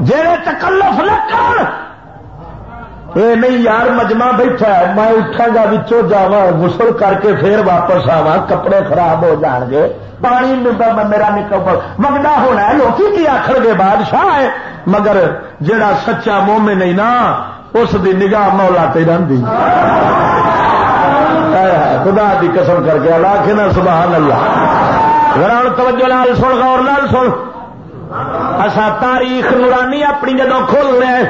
جی تکلف لکھن اے نہیں یار، مجمع بیٹھا میں اٹھا گا بچوں جا غسل کر کے پھر واپس آوا کپڑے خراب ہو جان گے۔ پانی میرا نکل منگنا ہونا ہے لوگ کی آخر گے بادشاہ ہے۔ مگر جڑا سچا مومے نہیں نا، اس دی نگاہ مولا تے رہی خدا دی قسم کر کے اللہ کے نا سبحان اللہ گراؤن توجہ لال سن، غور لال سن۔ اصا تاریخ نورانی اپنی جدو کھول رہے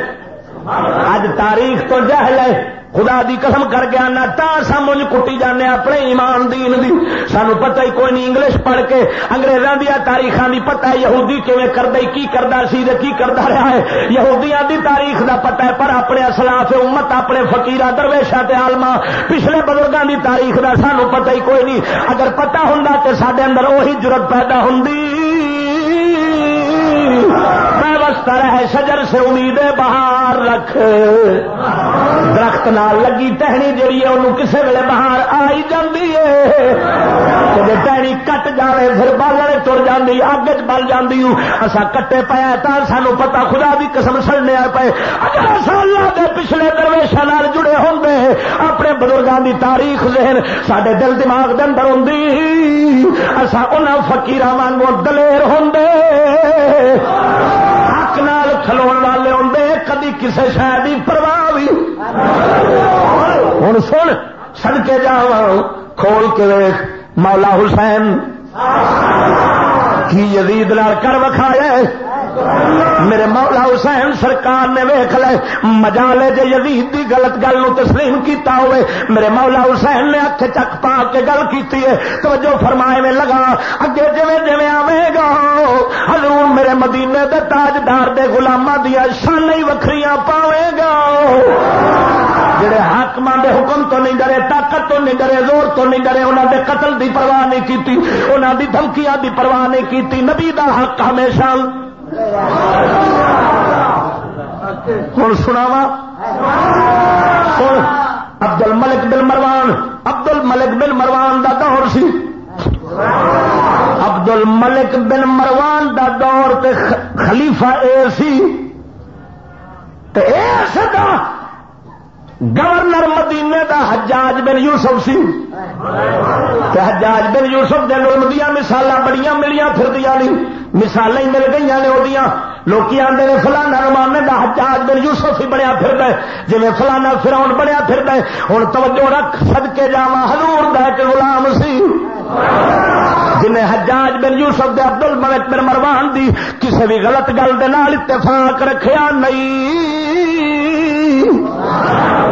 اج تاریخ تو جہل ہے۔ خدا دی قسم کر کے آنا تا سمجھ کٹی جانے اپنے ایمان دین دی۔ سانو پتہ ہی کوئی نہیں انگلش پڑھ کے۔ انگریزاں دیا تاریخاں دی پتہ ہے، یہودی کیویں کردا کی کردا سی تے کی کردا رہا ہے۔ یہودیاں دی تاریخ دا پتہ ہے، پر اپنے اسلاف امت، اپنے فقیرہ درویشاں تے عالماں، پچھلے بزرگاں دی تاریخ دا سانو پتہ ہی کوئی نہیں۔ اگر پتہ ہوندا تے ساڈے اندر وہی جرت پیدا ہوندی۔ ہے شجر سے امید بہار رکھ۔ درخت نال لگی ٹہنی جیڑی ہے انہوں کسے ویلے بہار آئی ہے۔ جی ٹہنی کٹ جائے پھر بالے تر جاندی اگ چ بل جاندی ہوں۔ اسا کٹے پایا تا سانو پتا خدا بھی قسم سڑنے آ پائے اگر اللہ دے پچھلے درویشا جڑے ہوں اپنے بزرگوں دی تاریخ ذہن سڈے دل دماغ دے اندر ہوں اصا ان فکیر وانگو دلیر ہوں کھلو والے آدھے کدی کسی شہر کی پرواہ بھی ہوں سن سن کے جا کھول کے ویخ مولا حسین کی یزید لال کر وکھایا میرے مولا حسین سرکار نے ویخ لے مجا لے جے یزید دی غلط گل نو تسلیم کیتا ہوئے، میرے مولا حسین نے اکھ چک پا کے گل کیتی ہے۔ توجہ فرمائے میں لگا، اگے جویں جویں آوے گا مدینے دے تاجدار دے غلاماں دیا شان ہی وکھریاں پاوے گا۔ جڑے حاکم دے حکم تو نہیں ڈرے، طاقت تو نہیں ڈرے، زور تو نہیں ڈرے انہوں دے قتل دی پرواہ نہیں کیتی انہوں دی دھمکیاں دی پرواہ نہیں کیتی۔ نبی دا حق ہمیشہ۔ ہوں سناوا سن ابدل ملک بل مروان۔ ابدل ملک بل مروان دا دور سی۔ ابدل ملک بن مروان دا دور تے خلیفہ اے سی تے اے سدا گورنر مدینے دا حجاج بن یوسف سی حجاج بن یوسف دے دیا مثال بڑی ملیاں پھر نہیں مثال ہی مل گئی نے وہ لوکی آدھے نے فلانا رمانے دا حجاج بن یوسف ہی بڑیا پھر جی فلانا فراؤن بڑیا پھر ہوں توجہ رکھ سد کے جا ہلور ایک غلام سی۔ جنہیں حجاج بن یوسف دے عبد الملک بن مروان دی کسی بھی غلط گل دے نال اتفاق رکھیا نہیں۔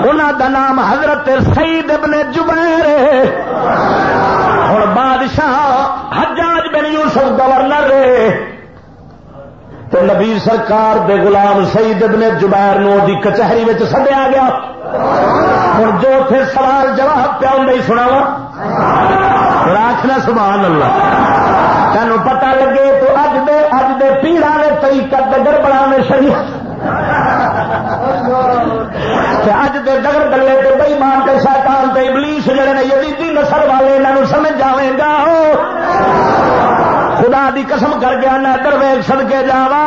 انہوں دا نام حضرت سعید ابن جبیر ہوں بادشاہ حجاج بن یوسف گورنر تو نبی سرکار دے غلام سعید ابن جبیر نو دی کچہری میں سدیا گیا۔ ہوں جو پھر سوال جواب پیا نہیں سنا آخنا سبحان اللہ۔ تینوں پتہ لگے تو اج دے اج دے پیڑا نے تئی کر گڑبڑا میں شریف اج دے ڈگر گلے تو بئی مان کے شیطان تے ابلیس جڑے نے یزیدی نسل والے انہوں سمجھ جاوے گا۔ خدا دی قسم کر گیا نہ درویش سد کے جاوا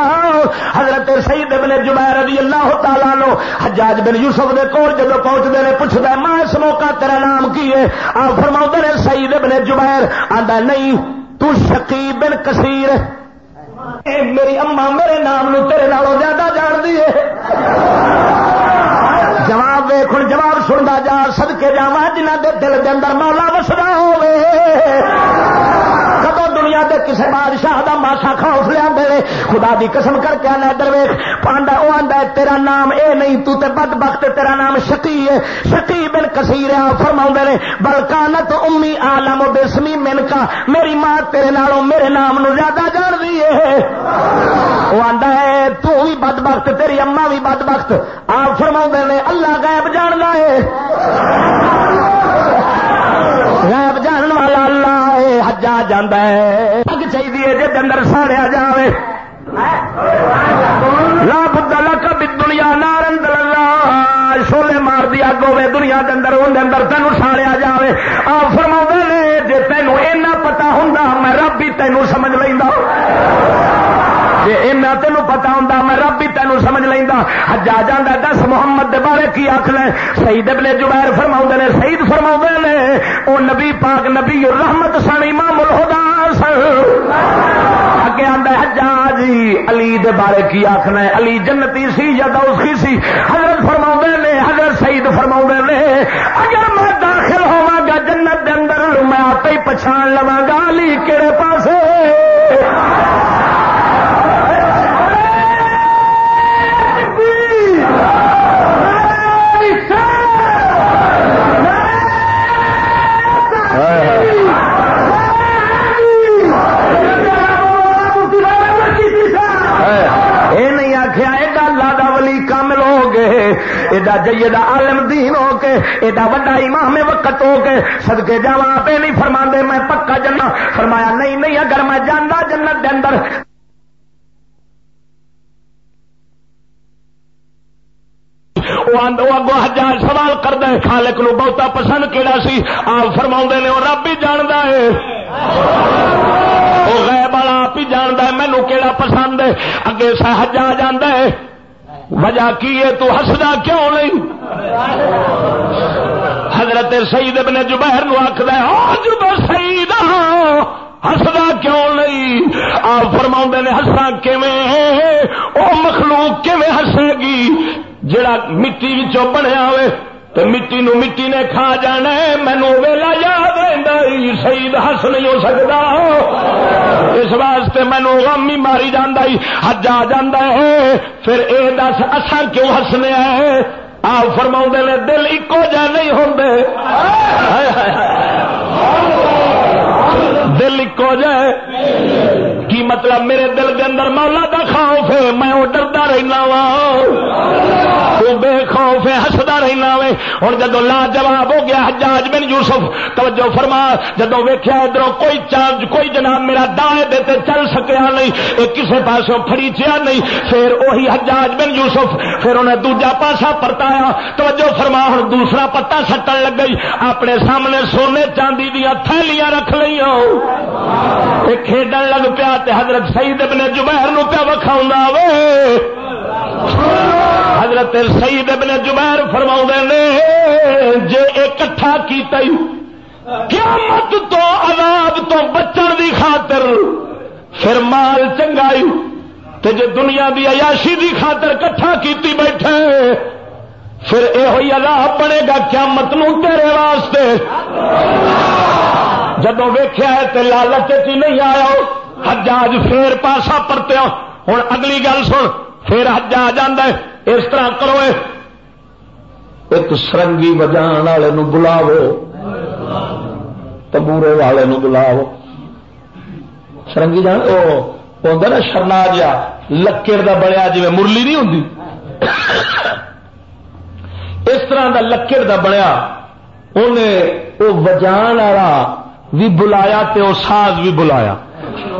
حضرت سعید ابن جبیر رضی اللہ تعالیٰ نو حجاج بن یوسف دے کول جب پہنچتے ہیں پوچھتا میں اس موقع تیرا نام کی ہے؟ آ فرما نے سعید ابن جبیر آدھا نہیں، تو شکی بن کثیر۔ اے میری اما میرے نام نو تیرے نالوں زیادہ جان دی ہے۔ جواب ویخ جواب سنتا جا سد کے جا جنہ دے دل دے اندر مولا وسدا ہوے کدو دنیا دے کسے بادشاہ دا ماسا خوف لیا دے خدا دی قسم کر کے آنا درویش، پانڈا وہ آندا ہے، تیرا نام اے نہیں، تو تے بد بخت تیرا نام شکی ہے۔ شکی بن کثیر ہے فرما نے بلکانت امی آلم بسمی من کا، میری ماں تیرے نالوں میرے نام نو زیادہ جان دی ہے۔ وہ آندا ہے، تو بھی بد بخت، تیری اما بھی بد بخت۔ آپ فرما نے، اللہ غائب جاننا ہے غائب جان والا اللہ جا حجا جانا ہے چاہیے جی اندر ساڑیا جائے لا بدلا کبھی دنیا نارن دلہ شولے مار دیا گوے دنیا کے اندر اندر اندر تینوں ساڑیا جائے آ فرما نے جی تینوں اینا پتا ہوں میں رب ہی تینوں سمجھ لینا جی اینا تینوں پتا ہوں میں رب ہی تینوں سمجھ لینا حجا جانا دس محمد دے بارے کی آخ لے۔ شہید ابن جبیر فرما نے شہید فرما نے وہ نبی پاک نبی رحمت سن امام الہدا سن اگے آدھا حجاج جی علی دے بارے کی آخنا علی جنتی سی یا دوسری سی؟ حضرت فرما نے، حضرت سعید فرما نے، اگر میں داخل ہوا گا جنت دے اندر، میں آپ ہی پچھان لوا گا علی کہڑے پاسے؟ ایڈا جیدہ عالم دین ہو کے، ایڈا وڈا امام وقت ہو کے سدکے جا پہ نہیں فرما دے میں پکا جنا فرمایا، نہیں نہیں، اگر میں جانا جنت دے اندر۔ اگو ہزار سوال کر دے خالق نو بہتا پسند کہڑا سی؟ آپ فرما نے، وہ رب ہی جانتا ہے۔ وہ غیب والا آپ ہی جانتا ہے مینو کہڑا پسند ہے؟ اگے سا حجا جانا ہے۔ وجہ کی ہے تو ہسدا کیوں نہیں؟ حضرت سعید ابن جبیر نو آخر جب سعید ہسدا کیوں نہیں؟ آپ فرما نے ہسا او مخلوق کیویں ہسے گی؟ جڑا مٹی بنیا ہوئے تو مٹی نو مٹی نے کھا جانا مینو ویلا یاد رہتا شہید ہس نہیں ہو سکتا اس واسطے مینو غم ہی ماری جانا حج آ جا ہے۔ پھر اے دس اصا کیوں ہسنے ہے آپ فرما نے، دل ایکو جہ نہیں ہوں دل ایکو جہ کی مطلب میرے دل کے اندر مولا کا خوف ہے، میں وہ ڈردا رہنا وا بے خوف ہے ہستا رہنا وے ہوں جدو لا جواب ہو گیا حجاج بن یوسف، توجہ فرما، جدو ویکیا ادھر کوئی چارج کوئی جناب میرا دائیں دیتے چل سکیا نہیں یہ کسی پاسوں فری چیا نہیں، پھر وہی حجاج بن یوسف، پھر انہیں دوجا پاسا پرتایا۔ توجہ فرما، ہوں دوسرا پتا سٹن لگ گئی اپنے سامنے سونے چاندی دیا تھیلیاں رکھ لی کھیڈن لگ پیا حضرت سعید ابن جبیر نو پیا وکھا وے۔ حضرت سعید ابن جبیر فرما نے، جے اکٹھا کیتا قیامت تو عذاب تو بچن دی خاطر پھر مال چنگائی تے جے دنیا دی عیاشی دی خاطر کٹھا کیتی بیٹھے، پھر یہ عذاب بنے گا قیامت نو تیرے واسطے۔ جدو ویخیا ہے تو لالچ ہی نہیں آیا، حجاج پھر پاسا پرتیا۔ ہوں اگلی گل سن، پھر حج آ اس طرح کرو ایک سرنگی بجان والے بلاو تبورے والے بلاو سرنگی جان وہ نا شرنا جا لکڑ کا بڑیا جی مرلی نہیں ہوں اس طرح کا لکڑ کا بنیا انہیں وہ وجان والا بھی بلایا وہ ساز بھی بلایا۔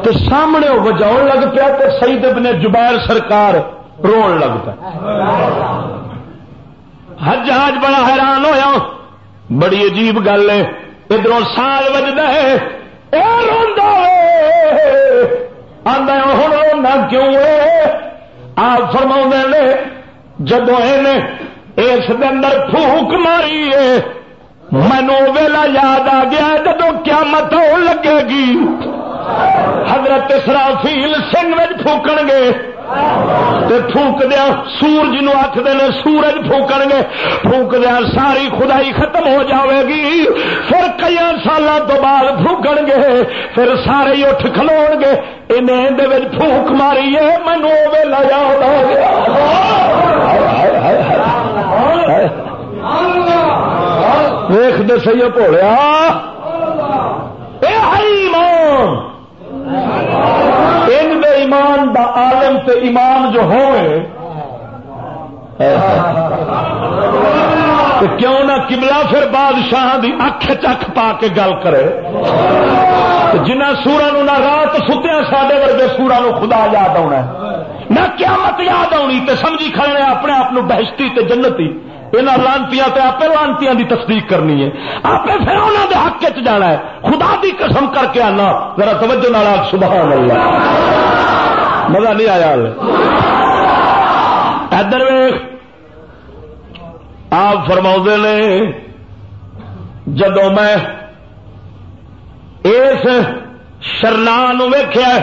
تو سامنے وہ بجاؤ لگ پیا تو سعید ابن جبیر سرکار رو لگ پیا حج حج بڑا حیران ہویا۔ بڑی عجیب گل ہے۔ ادھر سال بجتا ہے۔ آدھا ہوں رونا کیوں آپ فرما نے جدو اس اندر پھوک ماری ہے مینو ویلا یاد آ گیا جدو قیامت ہو لگے گی۔ حضرت اسرافیل سنگ میں پھوکن گے۔ پھونک دیا سورج نو آخر نے سورج پھونک گے پھونک دیا ساری خدائی ختم ہو جاوے گی۔ پھر کئی سالوں تو بعد پھونک گے، پھر سارے اٹھ کھلو گے۔ انہیں پھونک ماری ہے مینو ویلا یاد گیا۔ ویخ دے سی پوڑیا ان دے ایمان دا عالم تے ایمان جو ہوئے کیوں نہ کملا پھر بادشاہ دی اکھ چکھ پا کے گل کرے؟ جنہ سورا نہ رات ستیا سڈے ورگے سورا نو خدا یاد آنا نہ قیامت یاد آنی تے سمجھی کھڑے اپنے آپ بہشتی تے جنتی۔ یہاں لانتی آپ لانتی کی تصدیق کرنی ہے۔ آپ پھر انہوں دے حق چ جانا ہے۔ خدا دی قسم کر کے آنا۔ ذرا توجہ نالا سبحان اللہ مزہ نہیں آیا ادھر ویخ آپ فرما نے جدو میں اس شرنا ویخیا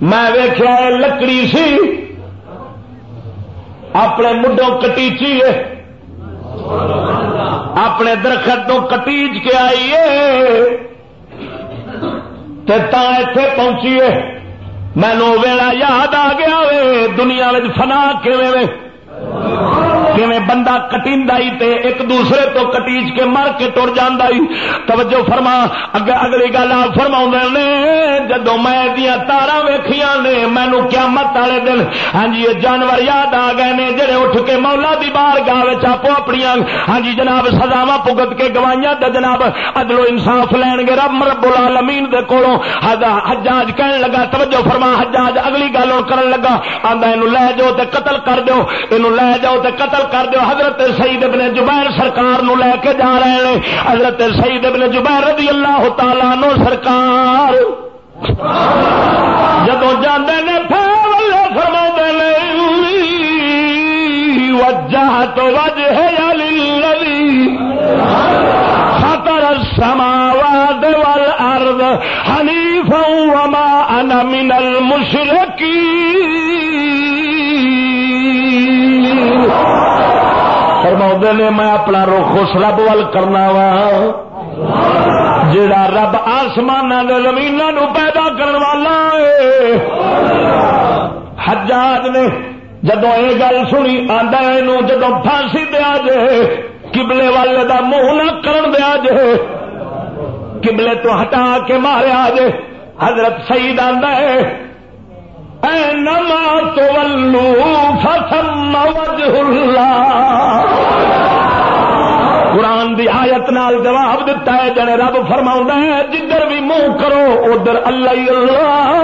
میں ویخیا لکڑی سی۔ اپنے مڈوں کٹیچی ہے اپنے درخت تو کٹیچ کے آئیے۔ ہے اتے پہنچیے۔ مینو ویلا یاد آ گیا وے، دنیا فنا کیویں کیویں بندہ کٹی ایک دوسرے تو کٹیچ کے مر کے ٹر جانا توجہ فرما اگ اگلی گل آپ فرما نے جدو میں دیا تارا ویخیا نے مینو کیا مت والے دن ہاں جی جانور یاد آ گئے نے، جڑے اٹھ کے مولا دی بار گاہ آپ اپنی ہاں جی جناب سزاوا پگت کے گوائیاں جناب ادلو انصاف لین گے، رب رب العالمین دے کولوں۔ حجاج کہن لگا، توجہ فرما، حجاج اگلی گل کرن لگا، آندا اینو لے جاؤ تے قتل کر دیو اینو لے جاؤ تے قتل کر دیو، حضرت سعید ابن جبیر سرکار نو لے کے جا رہے ہیں۔ حضرت سعید ابن جبیر رضی اللہ تعالی نو سرکار۔ جدو جانے نے پھر فرما نے وجہ تو وجہ فطر السماوات والارض حنیفا وما انا من المشرکین۔ فرما نے، میں اپنا روخ اس رب وال کرنا وا۔ جڑا رب آسمان زمین پیدا کرنے والا حجاج نے جدو یہ گل سنی آدھا جدو پھانسی دیا جے کبلے والے دا منہ نہ کرن دیا جے کبلے تو ہٹا کے ماریا جے۔ حضرت سعید آدھا ہے نما تو فسم وجہ اللہ قرآن دی آیت نال جواب دیتا ہے جنے رب فرما ہے، جدھر بھی منہ کرو، ادھر اللہ اللہ۔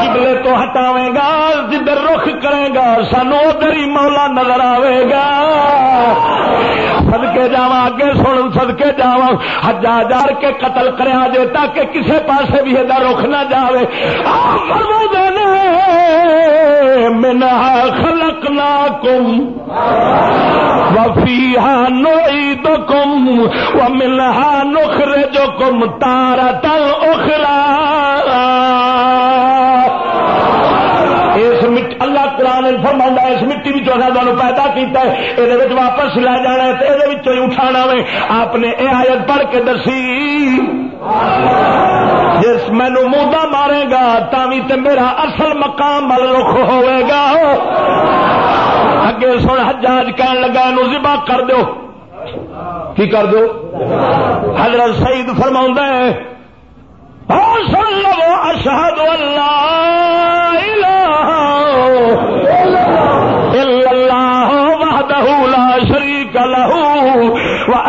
قبلے تو ہٹاوے گا، جدھر رخ کرے گا، سانو ادھر ہی مولا نظر آئے گا۔ سدکے جا اگے سن سدکے جا ہجا جار کے قتل کرا جے تاکہ کسے پاسے بھی یہ رخ نہ جائے منہا خلق نا کم وفی ہا نوئی دو مٹی تمہیں پیدا کیتا ہے یہ واپس لے جانا یہ اٹھانا وے۔ آپ نے یہ آیت پڑھ کے دسی۔ جس مینو مودا مارے گا تھی تے میرا اصل مقام مل رخ ہوئے گا۔ اگے سن حجاج کہن لگا نو ذبح کر دو کی کر دو حضرت سعید فرما ہے سن لو اشہد اللہ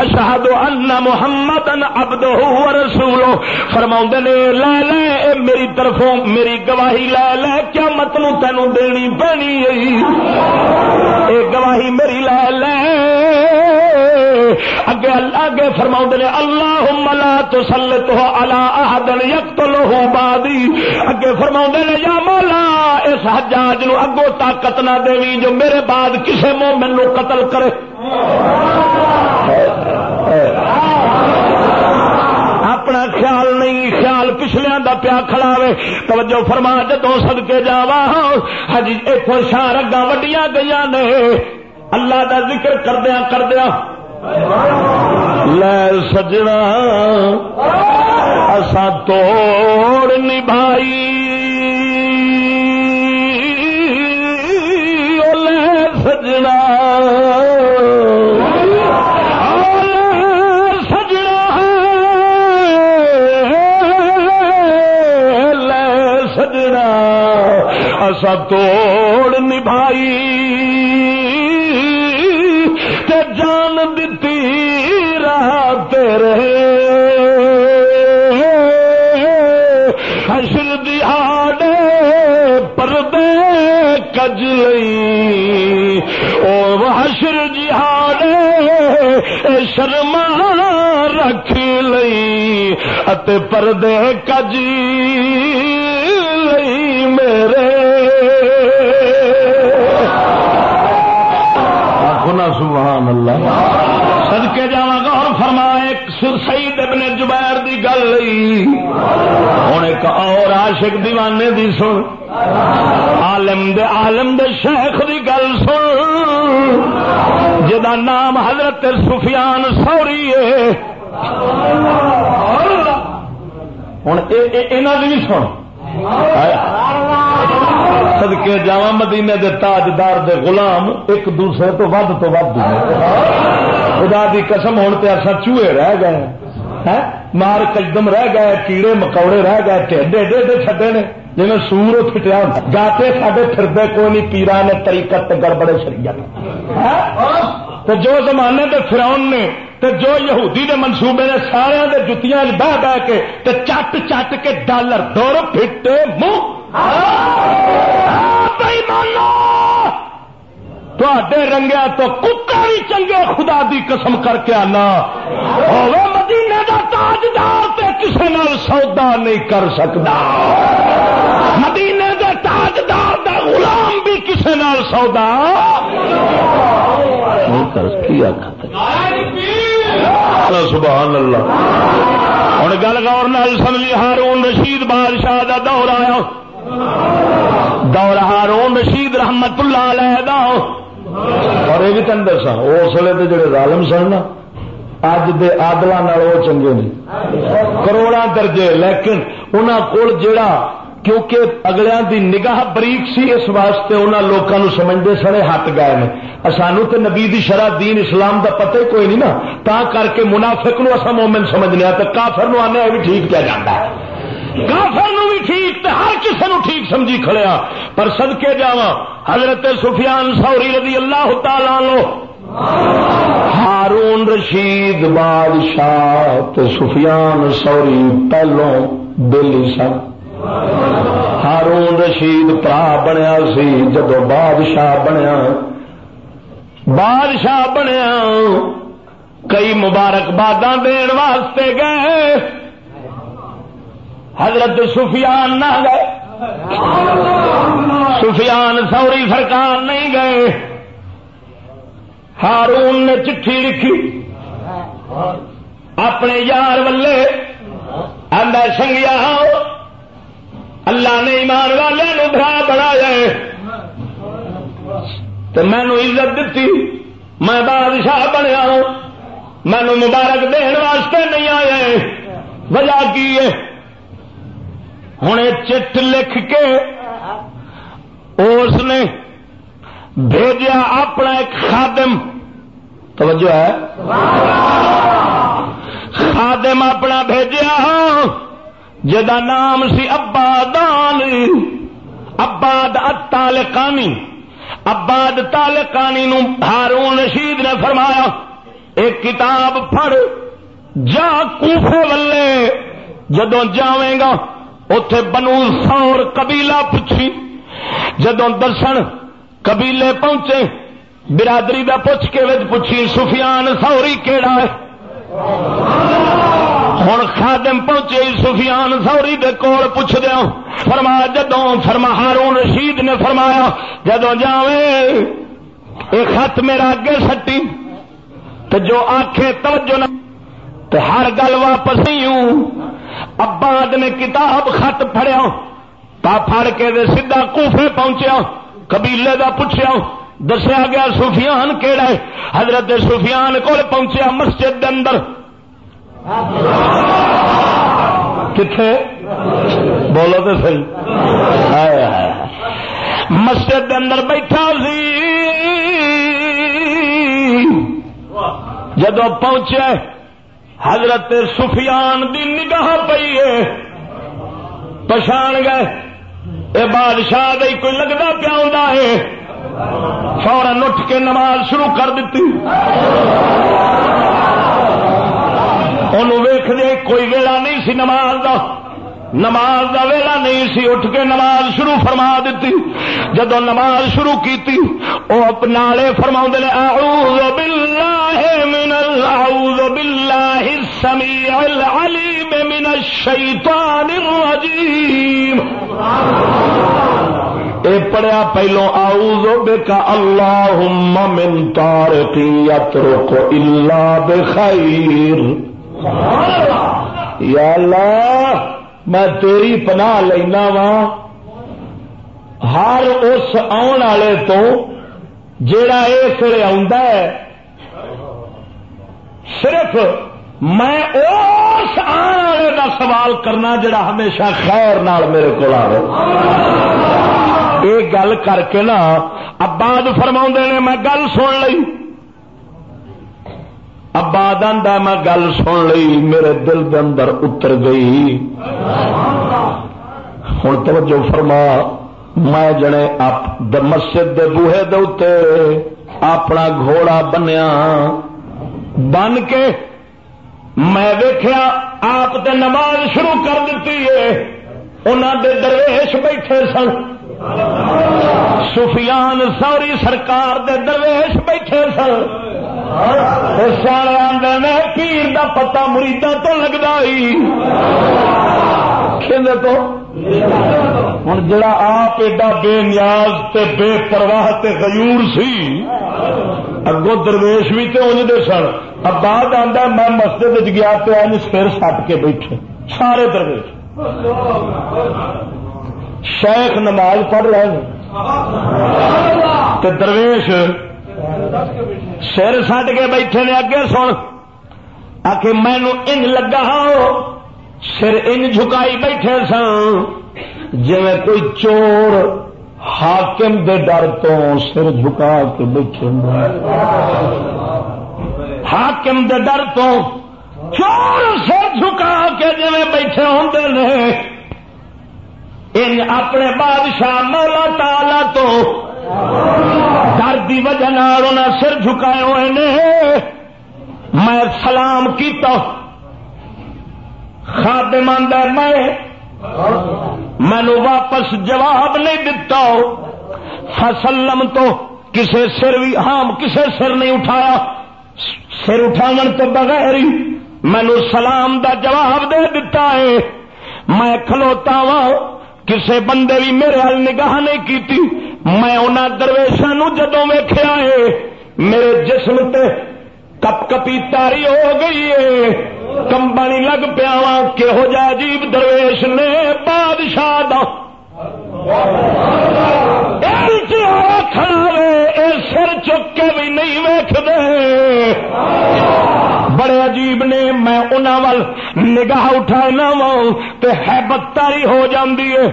واشهد ان محمدا عبده ورسوله فرماؤں نے، لے لے، اے میری طرفوں، میری گواہی، لے لے کیا مطلب تینوں دینی پینی اے گواہی میری، لے لے۔ اگے اگے فرما نے اللہ ملا تو سل تو اللہ احدن یک بادی اگے فرما نے، یا مولا، اس حجاج نو اگو طاقت نہ دے جو میرے بعد کسے مومن نو قتل کرے۔ اپنا خیال نہیں، خیال پچھلیا دا پیا کھڑاوے توجہ فرما جدو سد کے جاوا ہج ہاں، اتوں شاہ اگا وڈیاں گئی نے. اللہ دا ذکر کردیا کردیا لے سجنا اسا توڑ نبھائی. لے سجنا۔ سا توڑ نبھائی تے جان دیتی رہا تیرے۔ حشر دہاڑ پردے کج لئی۔ او حشر جہاڑ شرما رکھ لئی اتے پردے کج لئی میرے۔ سبحان اللہ سدکے جا گا اور فرما ایک سید ابن جبیر دی گل ہوں ایک اور عاشق دیوانے دی سن عالم دے عالم دے شیخ دی گل سن جدا نام حضرت سفیان سوری ہے ہوں یہ بھی سن سدکے جا مدینے دے تاجدار دے غلام ایک دوسرے تو ود تو ود خدا دی قسم ہونے پہ اصا چوہے رہ گئے مار کجدم رہ گئے، کیڑے مکوڑے رہ گئے ٹھڈے ایڈے ایڈے چھڈے نے۔ جی سور فٹیا گاتے سڈے پھرتے کوئی نہیں پیرا نے تریقت گڑبڑے شریعت۔ تو جو زمانے کے فراؤن نے تو جو یہودی دے منصوبے نے سارے دے جتیاں بہ بہ کے تو چٹ چٹ کے ڈالر دور پھٹے منہ۔ رنگیا تو کتا بھی چنگے، خدا دی قسم کر کے آنا۔ مدینے کا تاجدار تے کسی نال سودا نہیں کر سکتا مدینے کے تاجدار دا غلام بھی کسی نال سودا۔ سبحان اللہ. ہوں گل گور نال سمجھی ہارون رشید بادشاہ دا دور آیا۔ دور ہارون رشید رحمت اللہ علیہ دا۔ اور یہ بھی تین دسا اس ویلے کے جڑے ظالم سن نا اج دے آدل وہ چنگے نہیں کروڑا درجے لیکن انہوں کو جڑا کیونکہ اگلے دی نگاہ بریک سی اس واسطے انہوں لوگوں سمجھتے سڑے ہٹ گئے ہیں سانو تو نبی دی شرح دین اسلام دا پتہ ہی کوئی نہیں نا۔ تا کر کے منافق نو اصا مومن سمجھنے تو کافر نو آنے بھی ٹھیک کیا جاتا ہے۔ کافر نو بھی ٹھیک تے ہر کسی نو ٹھیک سمجھی کھڑیا پر صدقے جاوا حضرت سفیان سوری رضی اللہ تعالی لو ہارون رشید بادشاہ سفیان سوری پہلو دلی سن۔ ہارون رشید پرا بنیا سی جب بادشاہ بنیا۔ بادشاہ بنیا۔ کئی مبارک باد دن واسطے گئے۔ حضرت سفیان نہ گئے۔ سفیان سوری سرکار نہیں گئے۔ ہارون نے چٹھی لکھی۔ اپنے یار ولے آدھا سنگیا ہاں۔ اللہ نے ایمان والے برا بنایا تو مینو عزت دیتی میں بادشاہ بنیا مینو مبارک دن واسطے نہیں آئے وجہ کی ہے؟ ہوں چٹ لکھ کے اس نے بھیجا اپنا ایک خادم۔ توجہ ہے۔ خادم اپنا بھیجا ہاں۔ جدا نام سی ابادان اباد اتالکانی اباد تالکانی نو ہارون رشید نے فرمایا، ایک کتاب پڑھ، جا کوفے ولے جدو جاویں گا اتے بنو سور قبیلہ پوچھی جدو درشن قبیلے پہنچے، برادری دا پوچھ کے پوچھی، سفیان سوری کیڑا ہے؟ ہوں خادم پہنچے سفیان سوری دے کول پوچھ دیا فرما جدو فرما ہارون رشید نے فرمایا جدو جاوے یہ خط میرا اگے سٹی تو جو آخے توجہ نہ تو ہر گل واپس ہی ہوں اباد نے کتاب خط پڑیا پا پڑ کے دے سیدا کوفے پہنچیا، قبیلے دا پوچھا دسیا گیا سفیان کہڑا ہے؟ حضرت سفیان کو پہنچیا مسجد دے اندر کتنے بولو تو سی مسجد دے اندر بیٹھا سی۔ جدو پہنچے، حضرت سفیان دی نگاہ پی ہے۔ پچھان گئے۔ اے بادشاہ دے کوئی لگتا پیا ہے؟ فورن اٹھ کے نماز شروع کر دیتی۔ ویخ دے کوئی ویلا نہیں سی نماز دا۔ نماز دا ویلا نہیں سی، اٹھ کے نماز شروع فرما دیتی جدو نماز شروع کیتی، او اپنا فرما نے، اعوذ باللہ من اعوذ باللہ السمیع العلیم من الشیطان الرجیم۔ اے پڑھیا پہلو، اعوذ بکا اللہم من تارقی یترک الا بخیر۔ یا اللہ، میں تیری پناہ لینا وا۔ ہر اس آن والے تو جڑا اس ہے، صرف میں اس آن والے کا سوال کرنا جڑا ہمیشہ خیر نال میرے کو آئے یہ گل کر کے نا اباد فرما نے، میں گل سن لی ابا دندا میں گل سن لی میرے دل دے اندر اتر گئی۔ ہوں توجہ فرما، میں جنے مسجد دے بوہے دے اپنا گھوڑا بنیا۔ بن کے میں دیکھا آپ تے نماز شروع کر دیتی ہے۔ انہوں دے درویش بیٹھے سن۔ سفیان سوری سرکار دے درویش بیٹھے سن۔ سارے پیر دا پتا مریدا تو لگتا ہی۔ تو؟ ہوں جڑا آپ ایڈا بے نیاز تے بے پرواہ تے غیور سی، اگو درویش بھی تو انجتے سن۔ اب بعد آتا میں مسجد گیا تو سر سٹ کے بیٹھے۔ سارے درویش۔ شیخ نماز پڑھ رہے ہیں۔ درویش سر سٹ کے بیٹھے نے اگے سن۔ آ کے مینو ان لگا ہاں سر ان جھکائی بیٹھے سن جی کوئی چور حاکم دے ڈر تو سر جھکا کے بیٹھے حاکم دے ڈر تو چور سر جھکا کے جی بیٹھے ہوں نے۔ اپنے بادشاہ مولا تالا تو ڈر کی وجہ سر جھکائے ہوئے نے۔ میں سلام کیتا۔ خادم میں مینو واپس جواب نہیں دتا۔ فسلم تو کسے سر بھی ہاں کسے سر نہیں اٹھایا۔ سر اٹھا تو بغیر ہی مینو سلام دا جواب دے دیتا ہے۔ میں کھلوتا وا کسے بندے بھی میرے حل نگاہ نہیں کی میں انہوں درویشا جدو ویخیا ہے، میرے جسم تے کپ کپی تاری ہو گئی ہے۔ کمبنی لگ پیا کہہو جا عجیب درویش نے، بادشاہ دا۔ کھڑا سر چک کے بھی نہیں ویخ دے بڑے عجیب نے میں انہوں نگاہ اٹھا وا ہے بتاری ہو جاندی ہے۔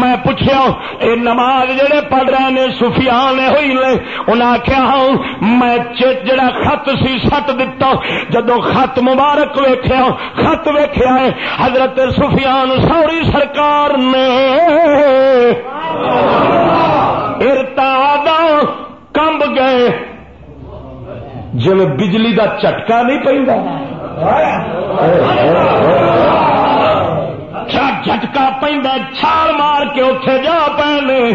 میں پوچھا اے نماز جڑے پڑھ رہے نے، سفیان ہوئی لے انہیں آخیا ہوں میں جڑا خط سی سٹ دتا جدو خط مبارک ویخیا خط ویخیا ہے، حضرت سفیان سوری سرکار نے ارتا کمب گئے جی بجلی دا چٹکا نہیں پہ جھٹکا پہ چھال مار کے اتے جا پے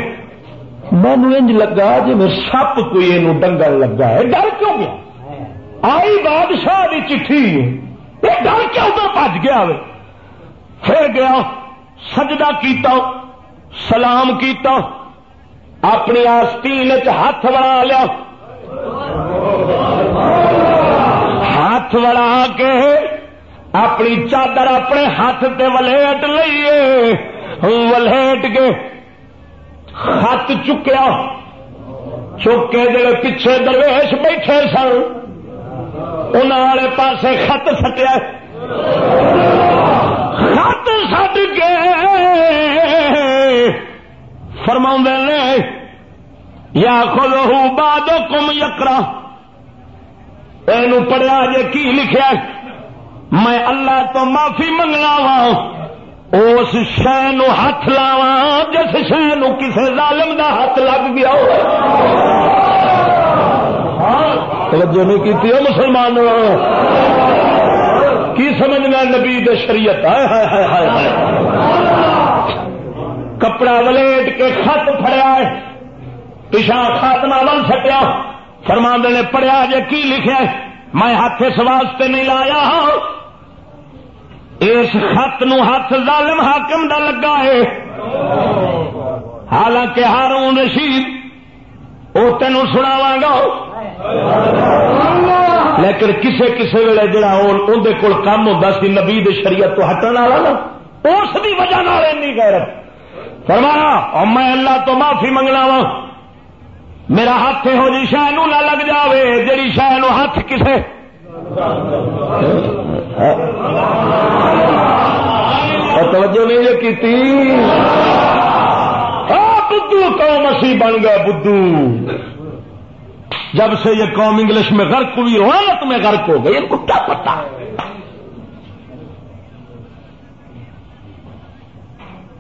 مینو انج لگا جی میں سپ کوئی یہ ڈنگل لگا ہے۔ ڈر کیوں گیا؟ آئی بادشاہ کی چٹھی یہ ڈر کیوں تو بج گیا پھر گیا، سجدہ کیتا، سلام کیتا اپنی آستین ہاتھ بڑا لیا۔ ہاتھ بڑا کے اپنی چادر اپنے ہاتھ تے ولیٹ لئیے ولیٹ کے ہاتھ چکیا۔ چکے جڑے پیچھے درویش بیٹھے سن ان پاسے خط سٹیا۔ خط سٹ کے فرما نے یا خلو باد کم یکرا یہ پڑھیا جی کی لکھا میں اللہ تو معافی منگنا وا اس شہ ہاتھ لاوا جس شہ کسی ظالم دا ہاتھ لگ گیا توجہ نہیں کی مسلمان کی سمجھنا نبی دے شریعت؟ کپڑا ولیٹ کے خط پڑیا پچھا خاتمہ ون سٹیا فرما نے پڑھیا جی کی لکھا میں ہاتھ اس واسطے نہیں لایا۔ اس خط نو ہاتھ ظالم حاکم دا لگا ہے۔ حالانکہ ہارون رشید وہ تین سناوا گا۔ لیکن کسے کسے ویلے جڑا اندر کول کام ہوتا سی، نبی شریعت تو ہٹن والا نا۔ اس کی وجہ نہیں غیرت۔ فرمایا اور میں اللہ تو معافی منگنا وا میرا ہاتھ ہو جی شہ نہ لگ جاوے جی شہ نو ہاتھ کسے؟ توجہ نہیں کی بدھو قوم اسی بن گئے بدھو جب سے یہ قوم انگلش میں غرق ہوئی حالت میں غرق ہو گئی ان کو کیا پتا۔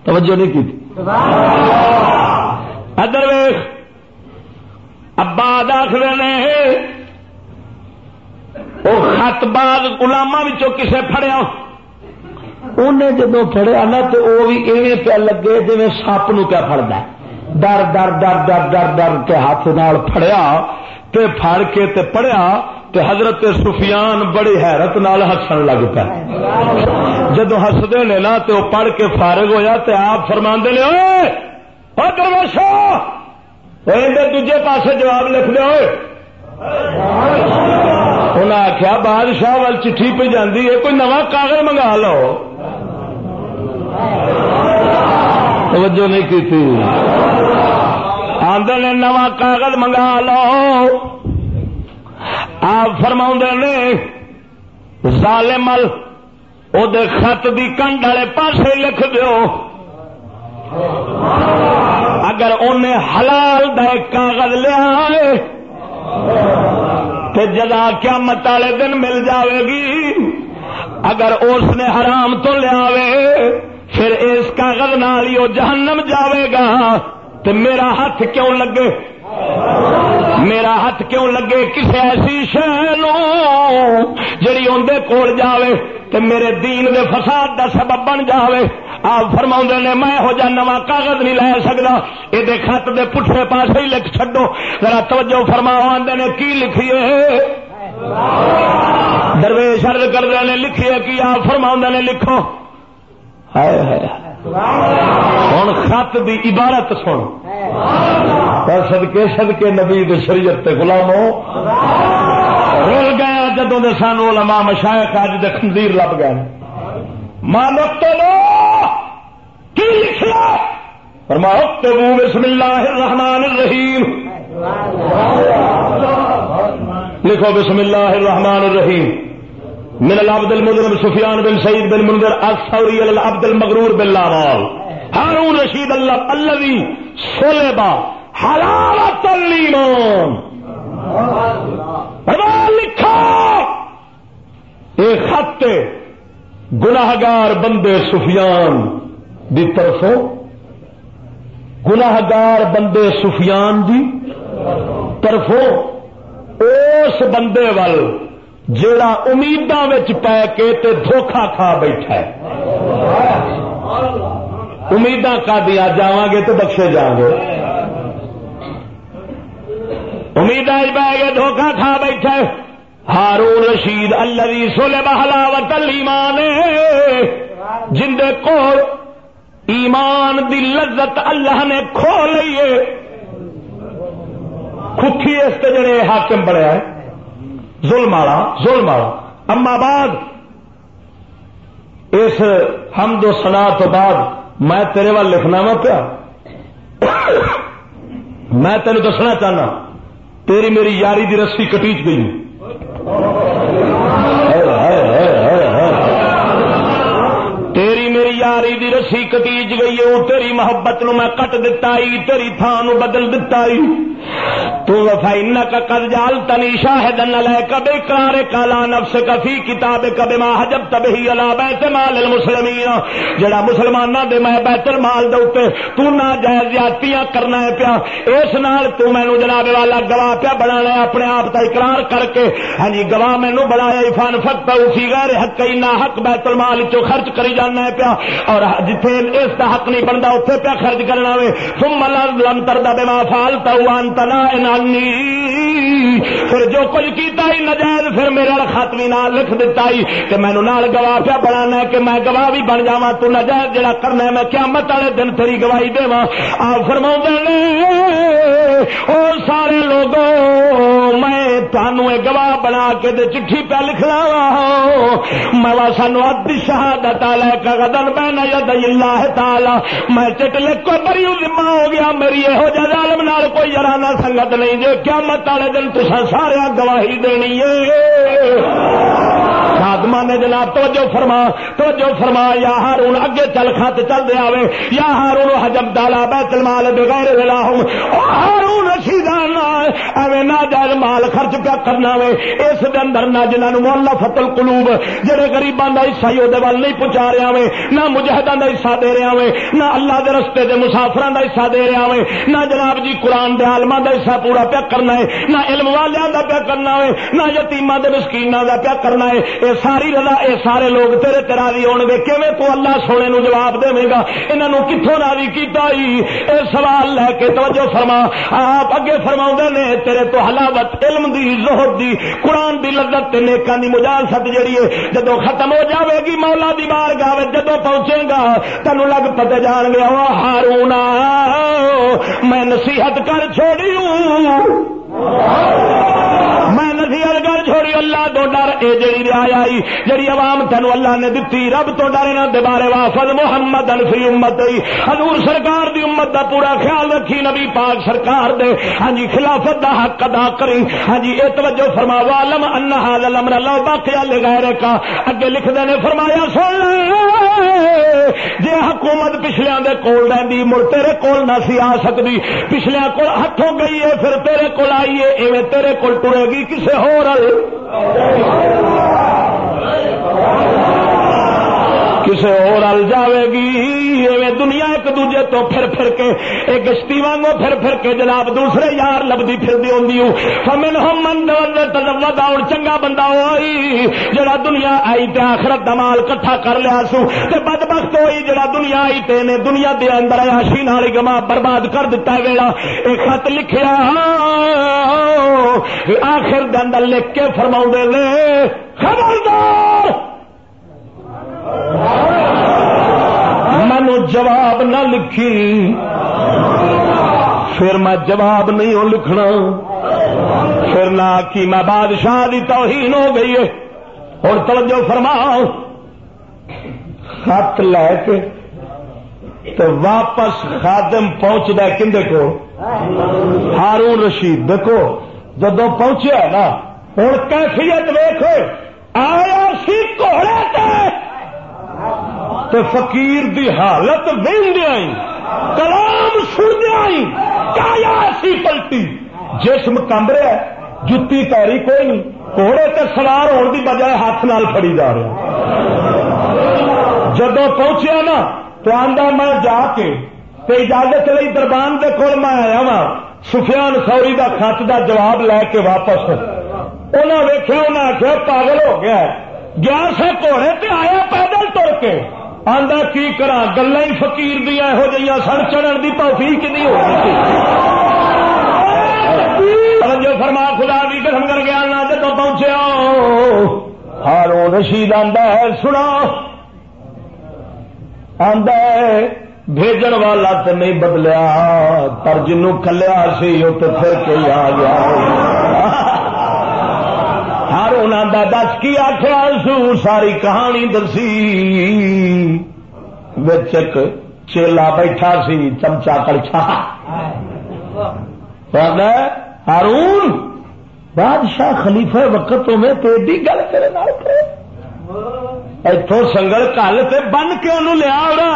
توجہ نہیں کی ادر ویخ ابا داخل نے وہ خط بعد گلاما کسے فڑیا انہیں جدو فڑیا نا تو وہ بھی ایویں پہ لگے جی سپ نو کیا فڑتا ڈر ڈر ڈر ڈر ڈر ڈر کے ہاتھ نال فڑیا تے پھڑ کے تے پڑیا تے حضرت سفیان بڑی حیرت نال ہسن لگ پا جدو ہسدے نے نا تو پڑھ کے فارغ ہویا تے آپ فرما نے درواشا دجے پاسے جواب لکھ دیا انہیں آخیا بادشاہ وال چٹھی پہ جاندی ہے، کوئی نواں کاغذ منگا لو۔ توجہ نہیں کی تھی آدھے نواں کاغذ منگا لو۔ آپ فرما نے ظالمل وہ خط دی کنڈ والے پاسے لکھ دو اگر انہیں حلال دے کاغذ لیا تو جزا کیا مت والے دن مل جاوے گی۔ اگر اس نے حرام تو لیا پھر اس کاغذ نال ہی وہ جہنم جاوے گا۔ تو میرا ہاتھ کیوں لگے؟ میرا ہاتھ کیوں لگے کسی ایسی شہ جڑی اندر کول جاوے تو میرے دین دے فساد دا سبب بن جاوے۔ آپ فرما نے میں ہو جا نواں کاغذ نہیں لے سکتا یہ خط دے پٹھے پاس ہی لکھ چڈو ذرا توجہ فرما آدھے نے کی لکھیے؟ درویش ارد کر رہے نے لکھیے کی آپ فرما نے لکھو۔ ہوں خط دی عبارت سن۔ سدکے سدکے نبی شریعت غلامو رل گیا جدوں سانو علماء مشائق اج دے خنزیر لب گئے۔ مالک تو لو۔ کی بسم اللہ الرحمن الرحیم۔ لکھو بسم اللہ الرحمن الرحیم۔ من العبد المذنب سفیان بن سعید بن منذر، الثوری العبد المغرور بن لامال ہارون رشید اللہ الذي صلبا حلالت الایمان. لکھا! ایک خط گناہگار بندے سفیان دی طرفوں، گناہگار بندے سفیان دی طرفوں، اس بندے وال جڑا امیداں پی کے تے دھوکھا کھا بیٹھا ہے۔ امیداں کا دیا جا گے تو بخشے جاؤں گے۔ امیداں پہ گئے دھوکھا کھا بیٹھا ہے۔ ہارون رشید اللہ سولہ بہلاوت ایمان جن کو ایمان دی لذت اللہ نے کھو لیے کھی اس جڑے حاکم بڑے ہے۔ ظلم والا ظلم والا. اما بعد، اس حمد و سنا تو بعد میں تیرے وال لکھنا وا پیا. میں تینوں دسنا چاہنا، تیری میری یاری دی رسی کٹیچ گئی. رسی کٹیچ گئی ہے تیری محبت نو میں کٹ دتا تیری تھان بدل دتا تو فائن کا کد جال تنی شاہد لے کبے کرارے کالا نفس کفی کتاب کبے ماں حجب تب ہی الا بیت مال المسلمین۔ جڑا مسلمانوں دے میں بیت المال دے تو نہ جائز زیادتیاں کرنا ہے پیا، اس نال تو مینو جناب والا گواہ پیا بنا لیا اپنے آپ کا اقرار کر کے۔ ہاں جی گواہ مینو بنایا فن فکت اسی غیر حق نہ حق بیت المال چو خرچ کری جانا ہے پیا۔ اور جتھے اس کا حق نہیں بنتا اتنے پیا خرچ کرنا وے۔ ثم لم تردا بما فعلت وانت لا پھر جو کچھ کیتا ہی نجائز پھر میرے خط بھی نہ لکھ دیتا ہی کہ مینو نال گواہ پیا بنا کہ میں گواہ بھی بن جا تو نجائز جڑا کرنا ہے، میں قیامت والے دن تیری گواہی دے آ فرما او سارے لوگوں، میں تنوع گواہ بنا کے دے چٹھی پہ لکھنا وا مولا سانو اد شہادت لے کا گدن بہنا ید اللہ تعالی۔ میں چٹ لکھ کو بری ذمہ ہو گیا، میری یہو جہ ظالم نال کوئی جرانا سنگت نہیں۔ جو کیا مت والے دن تصا سارے گواہی دینی ہے۔ خادمہ نے جناب، توجہ فرما توجہ فرما، یا ہارون اگے چل خط چل دیا یا ہارون حجب دالا بیت المال بغیر ہوں ہارون رشیدان ایویں نہ جائز مال خرچ پیا کرنا وے، اس دے اندر نہ جنہوں مولا فتل قلوب جڑے غریباں دا حصہ ہی وہ نہیں پہنچا رہا وے نہ مجاہداں دا حصہ دے رہا وے نہ اللہ دے رستے دے مسافراں دا حصہ دے رہا وے نہ جناب جی قرآن دے عالماں دا حصہ پورا پیا کرنا ہے، نہ علم والیاں دا پیا کرنا ہے، نہ یتیماں دے مسکیناں دا پیا کرنا ہے، اے ساری رضا، اے سارے لوگ تیرے تے راضی ہون گے کیویں تو اللہ سونے نو جواب دے گا؟ انہاں نو کتھوں راضی کیتا ہی اے سوال لے کے توجہ فرما۔ آپ اگے فرماؤں نے، تیرے تو حلاوت علم دی زہر دی، قرآن دی لذت نیکاں دی مجالست جڑی ہے جدو ختم ہو جاوے گی مولا دی بار گاوے جدو پہنچے گا تینو لگ پتے جان گیا وہ ہارونا، میں نصیحت کر چھوڑی ہوں، میں نصیحت کر چھوڑی، اللہ تو ڈر، اے جڑی ریا آئی جڑی عوام تینو اللہ نے دتی، رب تو ڈر نہ دے بارے وافد محمد الفی امت حضور سرکار دی امت دا پورا خیال رکھی، نبی پاک سرکار دے۔ ہاں جی خلافت دا حق ادا کری ہاں جی اے توجہ فرما والم ان حال الامر اللہ باقی لغیر کا اگے لکھ دے نے فرمایا، سن جے حکومت پچھلیاں دے کول رہندی، مڑ تیرے کول نہ سی آ سکدی۔ پچھلیاں کول ہتھوں گئی ہے پھر تیرے کول آئی ہے ایویں تیرے کول ٹرے گی، کسے ہور کسی اور ال جاوے گی؟ دنیا ایک دوجے تو پھر پھر کے، ایک گشتی وانگو پھر پھر کے جناب دوسرے یار لبھی پھر دی ہوں فمن ہم من تزود اور چنگا بندہ ہوئی، جڑا دنیا آئی تے آخرت دمال کٹھا کر لیا سو۔ تے بدبخت ہوئی، جڑا دنیا آئی تے نے دنیا دے اندر عیاشی نال گما برباد کر دیتا ہے ویلا۔ ایک خط لکھیا آخر دے اندر لکھ کے فرماؤں دے لے خبردار! مینو جواب نہ لکھی۔ پھر میں جواب نہیں ہوں لکھنا۔ پھر نہ کی میں بادشاہ کی توہین ہو گئی ہے۔ ہوں توجہ فرما خط لے کے تو واپس خادم پہنچتا کھے کو؟ ہارون رشید۔ دیکھو جدو پہنچیا نا ہوں کیفیت ویخ آیا سی کوڑے تو فقیر دی حالت آئی کلام سنیا ایسی پلٹی۔ جسم کمب رہا جتی تاری کوئی نہیں، گھوڑے تے سوار ہونے کی بجائے ہاتھ نال فڑی جا رہا جدو پہنچیا نا، تو آدھا میں جا کے اجازت لی دربان کے کول میں آیا وا سفیان سوری دا خط دا جواب لے کے واپس۔ انہیں ویخیا انہیں آخیا پاگل ہو گیا گیا سا گھوڑے تے آیا پیدل تر کے آدھا کی کرا گلا ہی فکیر دیا یہو جہاں سڑ چڑھن کی توفیق نہیں ہو جو فرما، خدا بھی قسم کر گیا نہ جب پہنچیا۔ ہارو رشید آدھا ہے، سنا۔ آدھا ہے، بھیجن والا تو نہیں بدلیا۔ پر جنوں کلیا سی وہ تو پھر کوئی آ گیا۔ ہر انہوں کا دس کی آخیا سو، ساری کہانی دسی ایک چیلا بیٹھا سی، چمچا کڑچا ہارون، بادشاہ خلیفہ وقت میں تو ایڈی گل کرے۔ اتوں سنگل کل سے بن کے انہوں لیا ہونا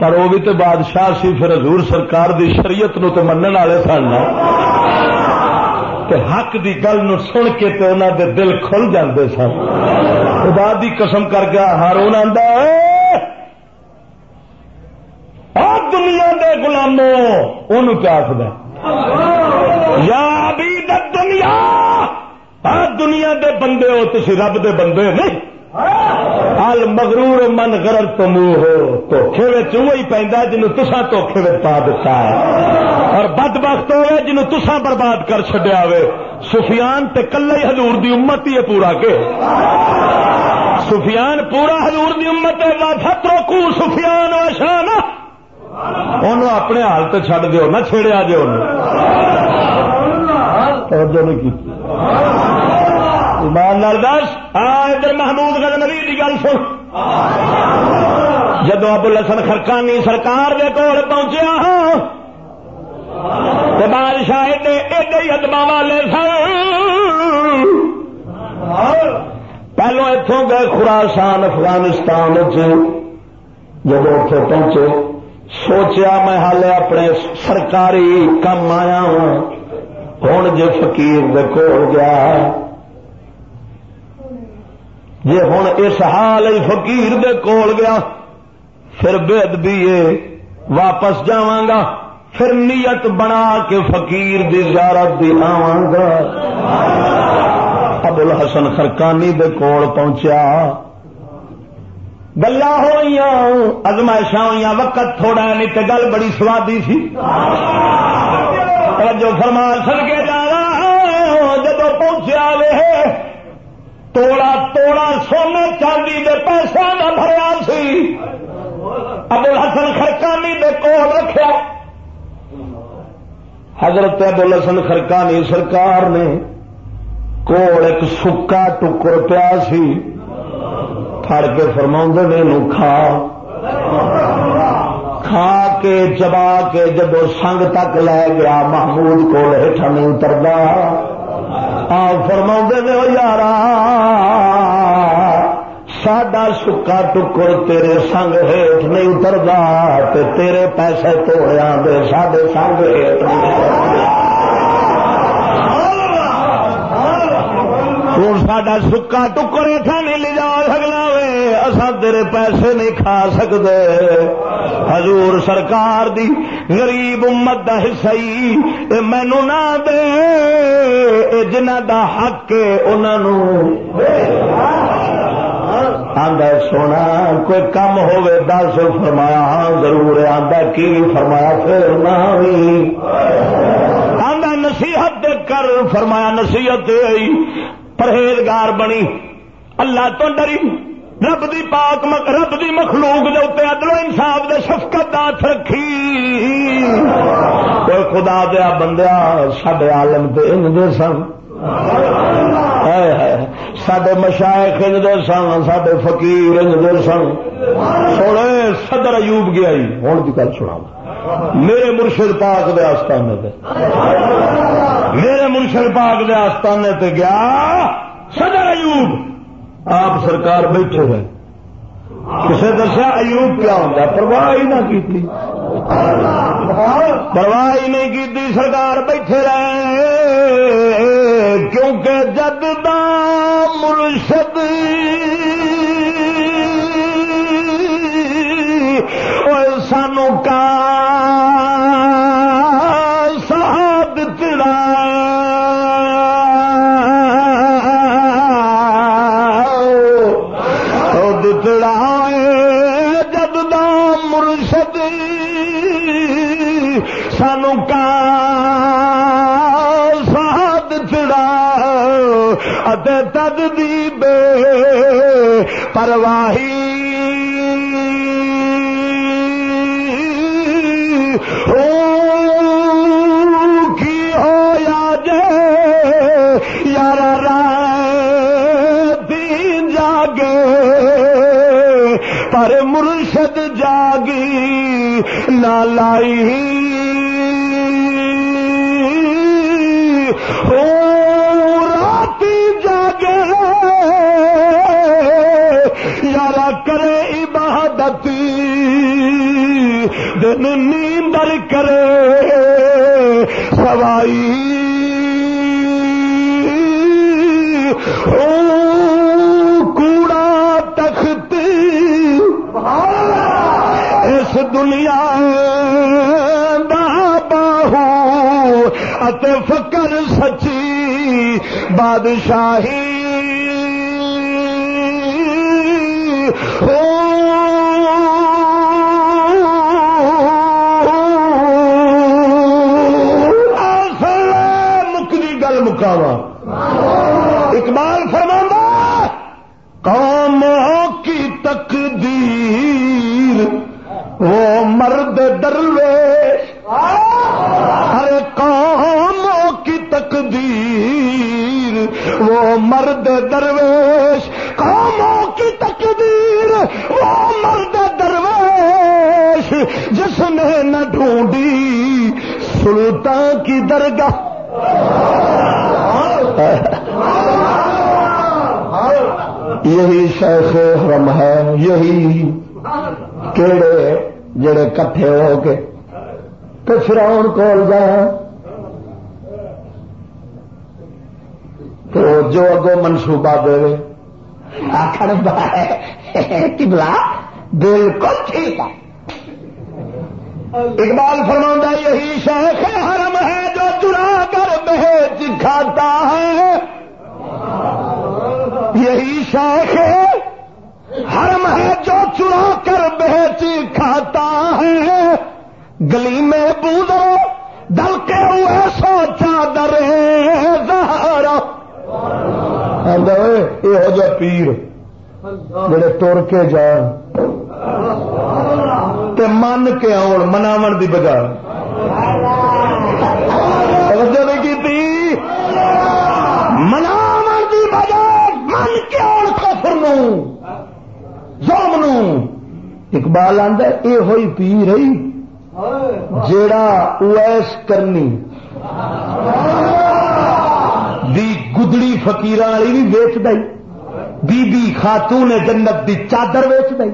پر وہ بھی تو بادشاہ سی، پھر حضور سرکار دی شریعت نو تو منن والے سن۔ تے حق دی گل نو سن کے تے انہاں دے دل کھل جاندے سن۔ خدا دی قسم کر کے ہارون آندا اے دنیا دے غلاموں ان کیا آخر یا بھی دنیا دنیا دے بندے ہو، تسی رب دے بندے نہیں۔ ال مغرور من گرر تم ہو دھوکھے وہی پہنتا جنوب تسا دھوکھے پا دیتا ہے۔ اور بد بخت ہوئے جنوب تسا برباد کر چڈیا ہوئے۔ سفیان تے کلا ہی حضور دی امت ہی ہے پورا کے۔ سفیان پورا حضور دی امت ہے فترو کو سفیان و شان۔ انہوں اپنے حال تے چھڈ دیو، نہ چھیڑیا جے توجہ نہیں کی۔ ایمان لال دس ہاں، ادھر محمود گز نبی کی گل سن۔ جدو ابو لسن خرکانی سرکار دے کول پہنچیا تو بادشاہ ایڈے ایڈے ادبا والے سن۔ پہلو اتوں گئے خراسان افغانستان جب اتنے پہنچے، سوچیا میں ہال اپنے سرکاری کم آیا ہوں۔ ہوں جی فکیر دے کول گیا۔ جی ہوں اس حال فقیر دے کول گیا، پھر بے ادبی واپس جا پھر نیت بنا کے فقیر دی زیارت دی گا ابو الحسن خرکانی دے کول پہنچیا۔ گلا ہوئی ازمائش ہوئی وقت تھوڑا نہیں تو گل بڑی سوادی سی۔ جو فرمان سن کے جانا جب پہنچیا وے توڑا توڑا سونے چاندی دے پیسے کا بھریا سی۔ ابو حسن خرکانی دے کول رکھا حضرت ابو حسن خرکانی سرکار نے کول ایک سکا ٹکر پیا سی۔ پھڑ کے فرما نے کھا۔ کھا کے چبا کے جب سنگ تک لے گیا، محمود کو ہیٹھا نہیں اترتا فرما نے یار ساڈا سکا ٹکر تیرے سنگ ہیٹ نہیں اترتا تیرے پیسے توڑیا دے سڈے سنگ ہیٹ ہوں سڈا سکا ٹکر اتنا نہیں لے جا سکنا اصا تیرے پیسے نہیں کھا سکتے۔ حضور سرکار دی غریب امت دا حصہ ہی مینو نہ دے۔ جنہ دا حق انہوں آدھا سونا، کوئی کم ہوے دس، فرمایا ہاں ضرور۔ آدھا کی؟ فرمایا پھر نہ آدھا نصیحت کر، فرمایا نصیحت پرہیزگار بنی۔ اللہ تو ڈری۔ رب دی پاک رب دی مخلوق دے اتنے ادلو انصاف دے شفقت دات رکھی۔ کوئی خدا دیا بندیا سڈے عالم تے ان دے سن۔ سڈے مشائے خج دے سن سڈے فقیر انج دے سن۔ سونے، صدر ایوب گیا ہی ہوں کی گل سنا میرے مرشد پاک دے آستانے تے۔ میرے مرشد پاک دے آستانے تے گیا صدر ایوب۔ آپ سرکار بیٹھے رہے کسی دسیا ایوب کیا ہوتا پرواہ ہی نہ کی پرواہ ہی نہیں کی سرکار بیٹھے رہے، کیونکہ جد مرشد۔ سانو کا ادے دد دی بے پرواہی جے یار پر مرشد جاگی نہ لائی ہو عبادت دن نیندر کرے سوائی۔ کوڑا تخت اس دنیا باہو فکر سچی بادشاہی شیخ حرم ہے یہی کیڑے جڑے کٹھے ہو کے تو فراؤن کول جائیں تو جو اگو منصوبہ دے آخر کبلا بالکل ٹھیک ہے اقبال فرما یہی شیخ حرم ہے جو چرا کر بہت کھاتا ہے یہی شیخ ہے جو چرا کر بہت کھاتا ہے۔ گلی میں بوزو دل کے ہوئے سوچا درے زہرا یہ جا پیر۔ جڑے تر کے جان۔ تے من کے آن مناو دی بجائے۔ توجہ نہیں کی مناو دی بجائے من کے آن کفر نو اقبال آدھا یہ ہوئی پی رہی، جیڑا اویس کرنی۔ دی گدڑی فکیر والی بھی ویچ دئی بی بی خاتون جنت دی چادر ویچ دئی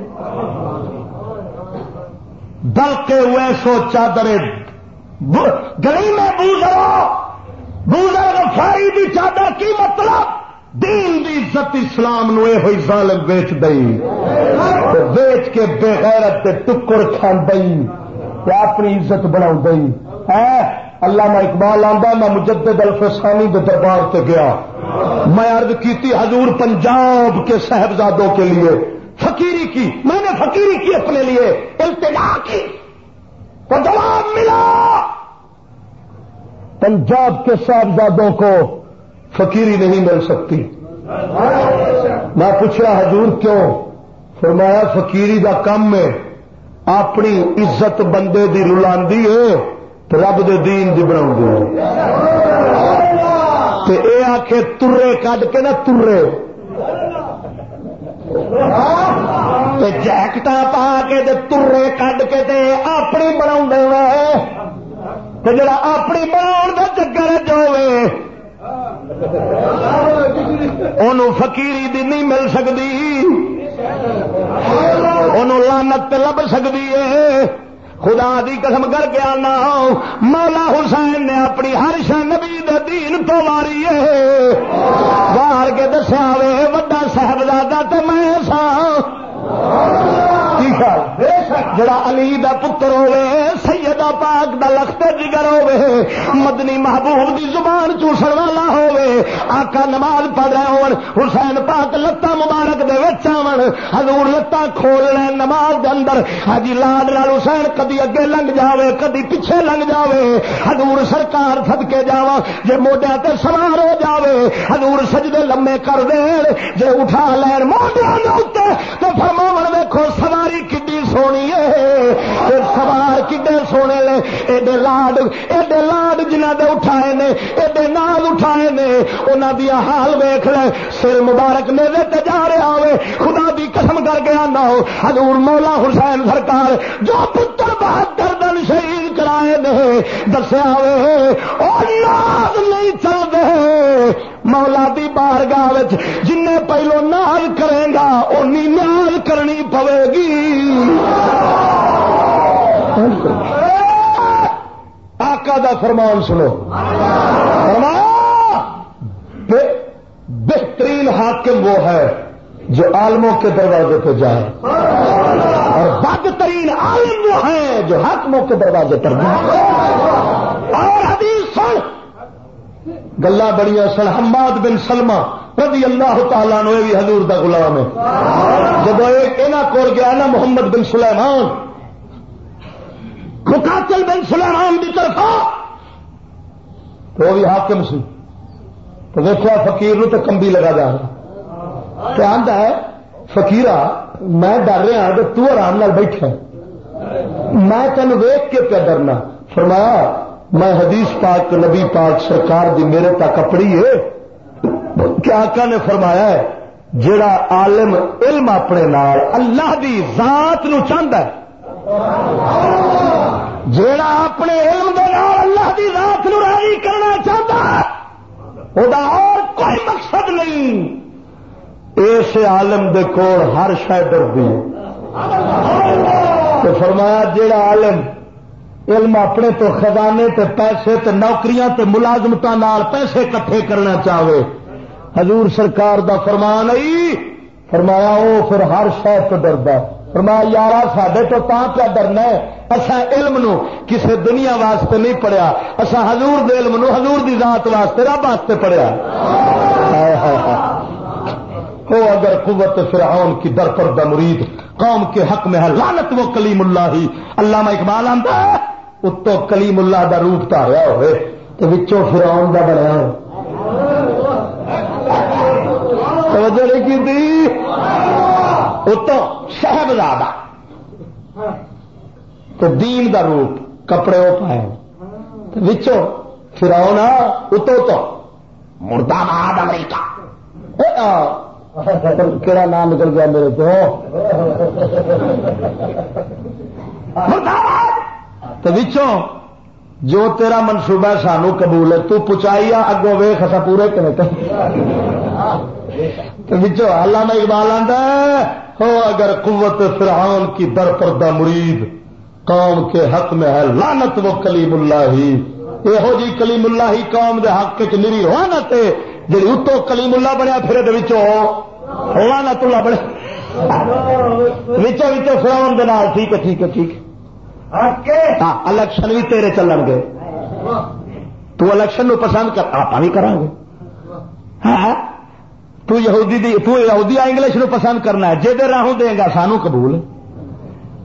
بلکہ ہوئے سو چادر گلی میں بوزرو بوزر فاری دی چادر کی مطلب؟ دین دی عزت اسلام نو ہوئی ظالم ویچ دئی. ویچ کے بے غیرت تے ٹکر کھان دئی اپنی عزت بنا دئی. اللہ میں اقبال آندا میں مجدد الفسانی کے دربار سے گیا۔ میں عرض کی حضور پنجاب کے صاحبزادوں کے لیے۔ فقیری کی، میں نے فقیری کی اپنے لیے التجا کی۔ تو جواب ملا۔ پنجاب کے صاحبزادوں کو فقیری نہیں مل سکتی۔ میں پوچھ رہا حضور کیوں؟ فرمایا، فقیری دا کم میں اپنی عزت بندے دی رلاندی ہے رب دے دین دی بنا اے آ کے ترے کڈ کے نا ترے۔ جیکٹ پا کے ترے کڈ کے تے اپنی بنا جڑا اپنی بنا کا چکر جو فقیری دی نہیں مل سکتی لانت لب سکتی ہے خدا دی قسم کر کے آنا۔ مولا حسین نے اپنی ہر شہ نبی دین تو ماری ہے باہر کے دسیا وے، وڈا صاحبزادہ تو میں سا جڑا علی دا پتر ہوے سیدہ پاک دا لخت جگر ہوے مدنی محبوب دی زبان چوسن والا ہوے آقا نماز پڑھ رہے ہون، حسین پاک لتا مبارک دے وچ آون، حضور لتا کھول لے نماز دے اندر حجی لاد لال حسین کدی اگے لنگ جاوے، کدی پیچھے لنگ جاوے، حضور سرکار صدکے جاواں، جے موڈیا تے سوار ہو جاوے، حضور سجدے لمے کر دین، جے اٹھا لین موڈیا دے اوتے تے فرماون ویکھو، سواری کڈی سونی ہے سوار کڈے سونے لے ایڈے لاڈ ایڈے لاڈ جنہ دے اٹھائے نے ایڈے نال اٹھائے نے انہاں دی حال ویکھ لے سر مبارک میرے تے جا رہا ہوے خدا دی قسم کر کے آنا ہو حضور مولا حسین سرکار جو پتر بہادر دن شہید کرائے دے، دسیا ناز نہیں چل دے مولا دی بارگاہ جن پہلو ناز کرے گا، اونی ناز کرنی پوے گی۔ آقا دا فرمان سنو۔ فرمایا بہترین حاکم وہ ہے جو عالموں کے دروازے پہ جائے۔ اور بدترین عالم وہ ہیں جو حاکموں کے دروازے پر جائے اور حدیث سن۔ گلا بڑی سن حماد بن سلمہ رضی اللہ تعالیٰ نو بھی حضور دا غلام ہے۔ جب ایک اینا کول گیا نا محمد بن سلیمان۔ مقاتل بن سلیمان کی طرف تو وہ بھی حاکم سی۔ تو دیکھا فقیر نو تو کمبی لگا جا رہا۔ ہے فقیرا میں ڈر رہا کہ تو آرام نال بیٹھا میں تین ویک کے پہ ڈرنا۔ فرمایا، میں حدیث پاک نبی پاک سرکار دی میرے تک کپڑی ہے۔ کیا آقا نے فرمایا ہے جڑا عالم علم اپنے نال اللہ دی ذات نو چاہتا ہے جڑا اپنے علم دے نال اللہ دی ذات نو راضی کرنا چاہتا ہے وہ اور کوئی مقصد نہیں۔ اس عالم دے کول ہر شاید ڈردی تو فرمایا جیڑا عالم علم اپنے تو خزانے تے پیسے تے نوکریاں تے ملازمت پیسے کٹھے کرنا چاہے، حضور سرکار دا فرمان آئی فرمایا وہ پھر ہر شاید تو ڈردا فرمایا یار سڈے تو تا پیا ڈرنا اصا علم نو کسے دنیا واسطے نہیں پڑھیا اصا حضور دے علم نو حضور دی ذات واسطے، رب واسطے پڑھیا۔ ہو اگر قوت فرعون کی در پردہ مرید قوم کے حق میں ہے لانت وہ کلیم اللہ ہی۔ علامہ اقبال آتا ہے اتو کلیم اللہ دا روپ تاریا ہوئے تو وچوں فرعون دا بنیا ہو۔ توجہ کی تھی؟ اتو صاحبزادہ تو دین دا روپ، کپڑے وہ پائے۔ وچوں فرعون اتو تو مردہ باد امریکہ۔ پر کہڑا نام نکل گیا میرے تو؟ جو تیرا منصوبہ سانو قبول ہے، تو پچائی اگوں ویخ اصا پورے اللہ میں اقبال آتا ہو اگر قوت فرعون کی در پردہ مرید، قوم کے حق میں ہے لانت وہ کلیم اللہ۔ ہی یہو جی کلیم اللہ ہی قوم دے حق چ نری لانت جی اتو کلیم اللہ بنیا پھر لانت اللہ بنے فراؤن دے نال ٹھیک ہے ٹھیک ہے ٹھیک ہاں الیکشن بھی تیرے چلن گے تو الیکشن نو پسند کر آپ بھی کریں گے ہاں تو یہودی دی تو یہودی انگلش نو پسند کرنا ہے جے راہوں دے گا سانو قبول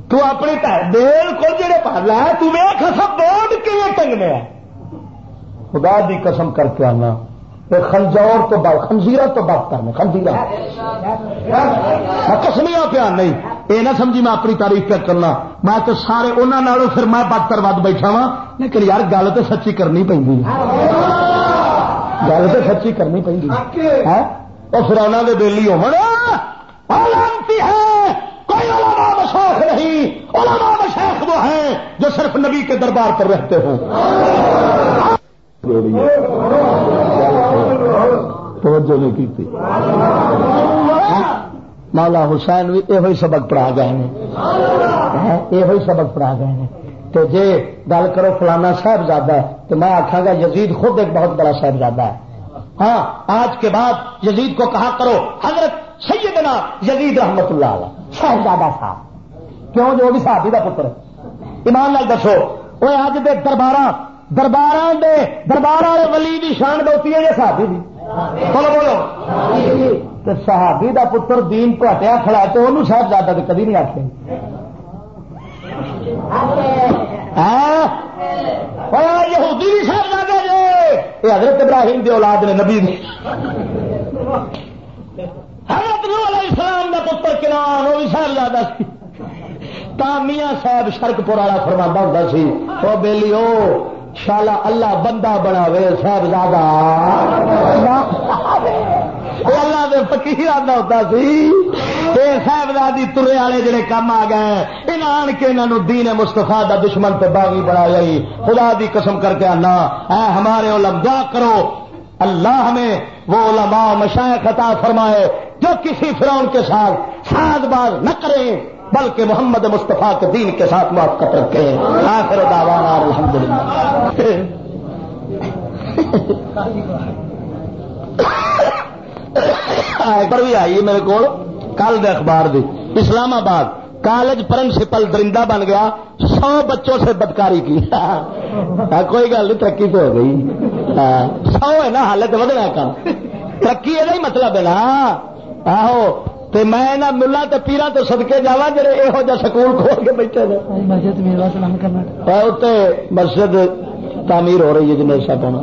تو اپنی دل کو جڑے پال ہے تو ویخ سب بورڈ کیون ٹنگنے خدا دی قسم کر کے آنا خنجور تو خنزیرا تو بات کرنا خنزیرا کسمیا پیا نہیں، یہ نہ سمجھی میں اپنی تعریف پہ کرنا۔ میں تو سارے انہوں پھر میں بدتر ود بیٹھا وا لیکن یار، گل تو سچی کرنی پی گل تو سچی کرنی پی ہاں؟ اور پھر انہوں نے بےلی ہو کوئی علماء مشاخ نہیں۔ علماء مشاخ وہ ہیں جو صرف نبی کے دربار پر رہتے ہوں۔ توجہ نہیں کی مولا حسین بھی یہ سبق پڑھا گئے ہیں یہ سبق پڑھا گئے ہیں تو جے گل کرو فلانا صاحب زیادہ ہے تو میں آخا گا یزید خود ایک بہت بڑا صاحب زیادہ ہے۔ ہاں آج کے بعد یزید کو کہا کرو، حضرت سیدنا یزید رحمت اللہ علیہ، صاحبزادہ صاحب۔ کیوں؟ جو بھی صحابی کا پتر ایمان لال دسو وہ اج دے دربار دربار دے دربار والے ولی شان دوتی ہے یہ صحابی دی؟ بولو بولو. تو صحابی دا پتر دین کو ہٹیا کھڑا تو انہوں صاحب زیادہ تو کدی نہیں آتے ہاں؟ یہودی بھی صاحب زیادہ جی یہ حضرت ابراہیم دی اولاد نے نبی دی. حضرت نو علیہ السلام دا پتر کنان وہ بھی صاحب زیادہ سی میاں صاحب شرک پور والا فرما ہوتا سی وہ بیلی او شالا اللہ بندہ بناوے، صاحبزادہ۔ اللہ دے فقیر آتا ہوتا سی۔ صاحب آزادی ترے والے جڑے کام آ گئے ان آن کے انہوں دین مستفا دا دشمن تو باغی بنا جائی خدا دی قسم کر کے آنا۔ اے ہمارے علم دعا کرو۔ اللہ ہمیں وہ علماء مشاہ خطا فرمائے جو کسی فرون کے ساتھ ساز باز نہ کریں بلکہ محمد مصطفیٰ کے دین کے ساتھ موافقت رکھیں آخر دعوانا الحمدللہ۔ پر بھی آئی میرے کو کل دے اخبار دی۔ اسلام آباد کالج پرنسپل درندہ بن گیا، سو بچوں سے بدکاری کی۔ کوئی گل نہیں، ترقی تو ہو گئی۔ سو ہے نا، حالت ودنا کام ترقی یہ مطلب ہے نا۔ آہو تے میں ملا تے پیرا تو سدکے جا جڑے یہو جہ سکول کھول کے بیٹھے مسجد مسجد تعمیر ہو رہی ہے جنہیں سب ہونا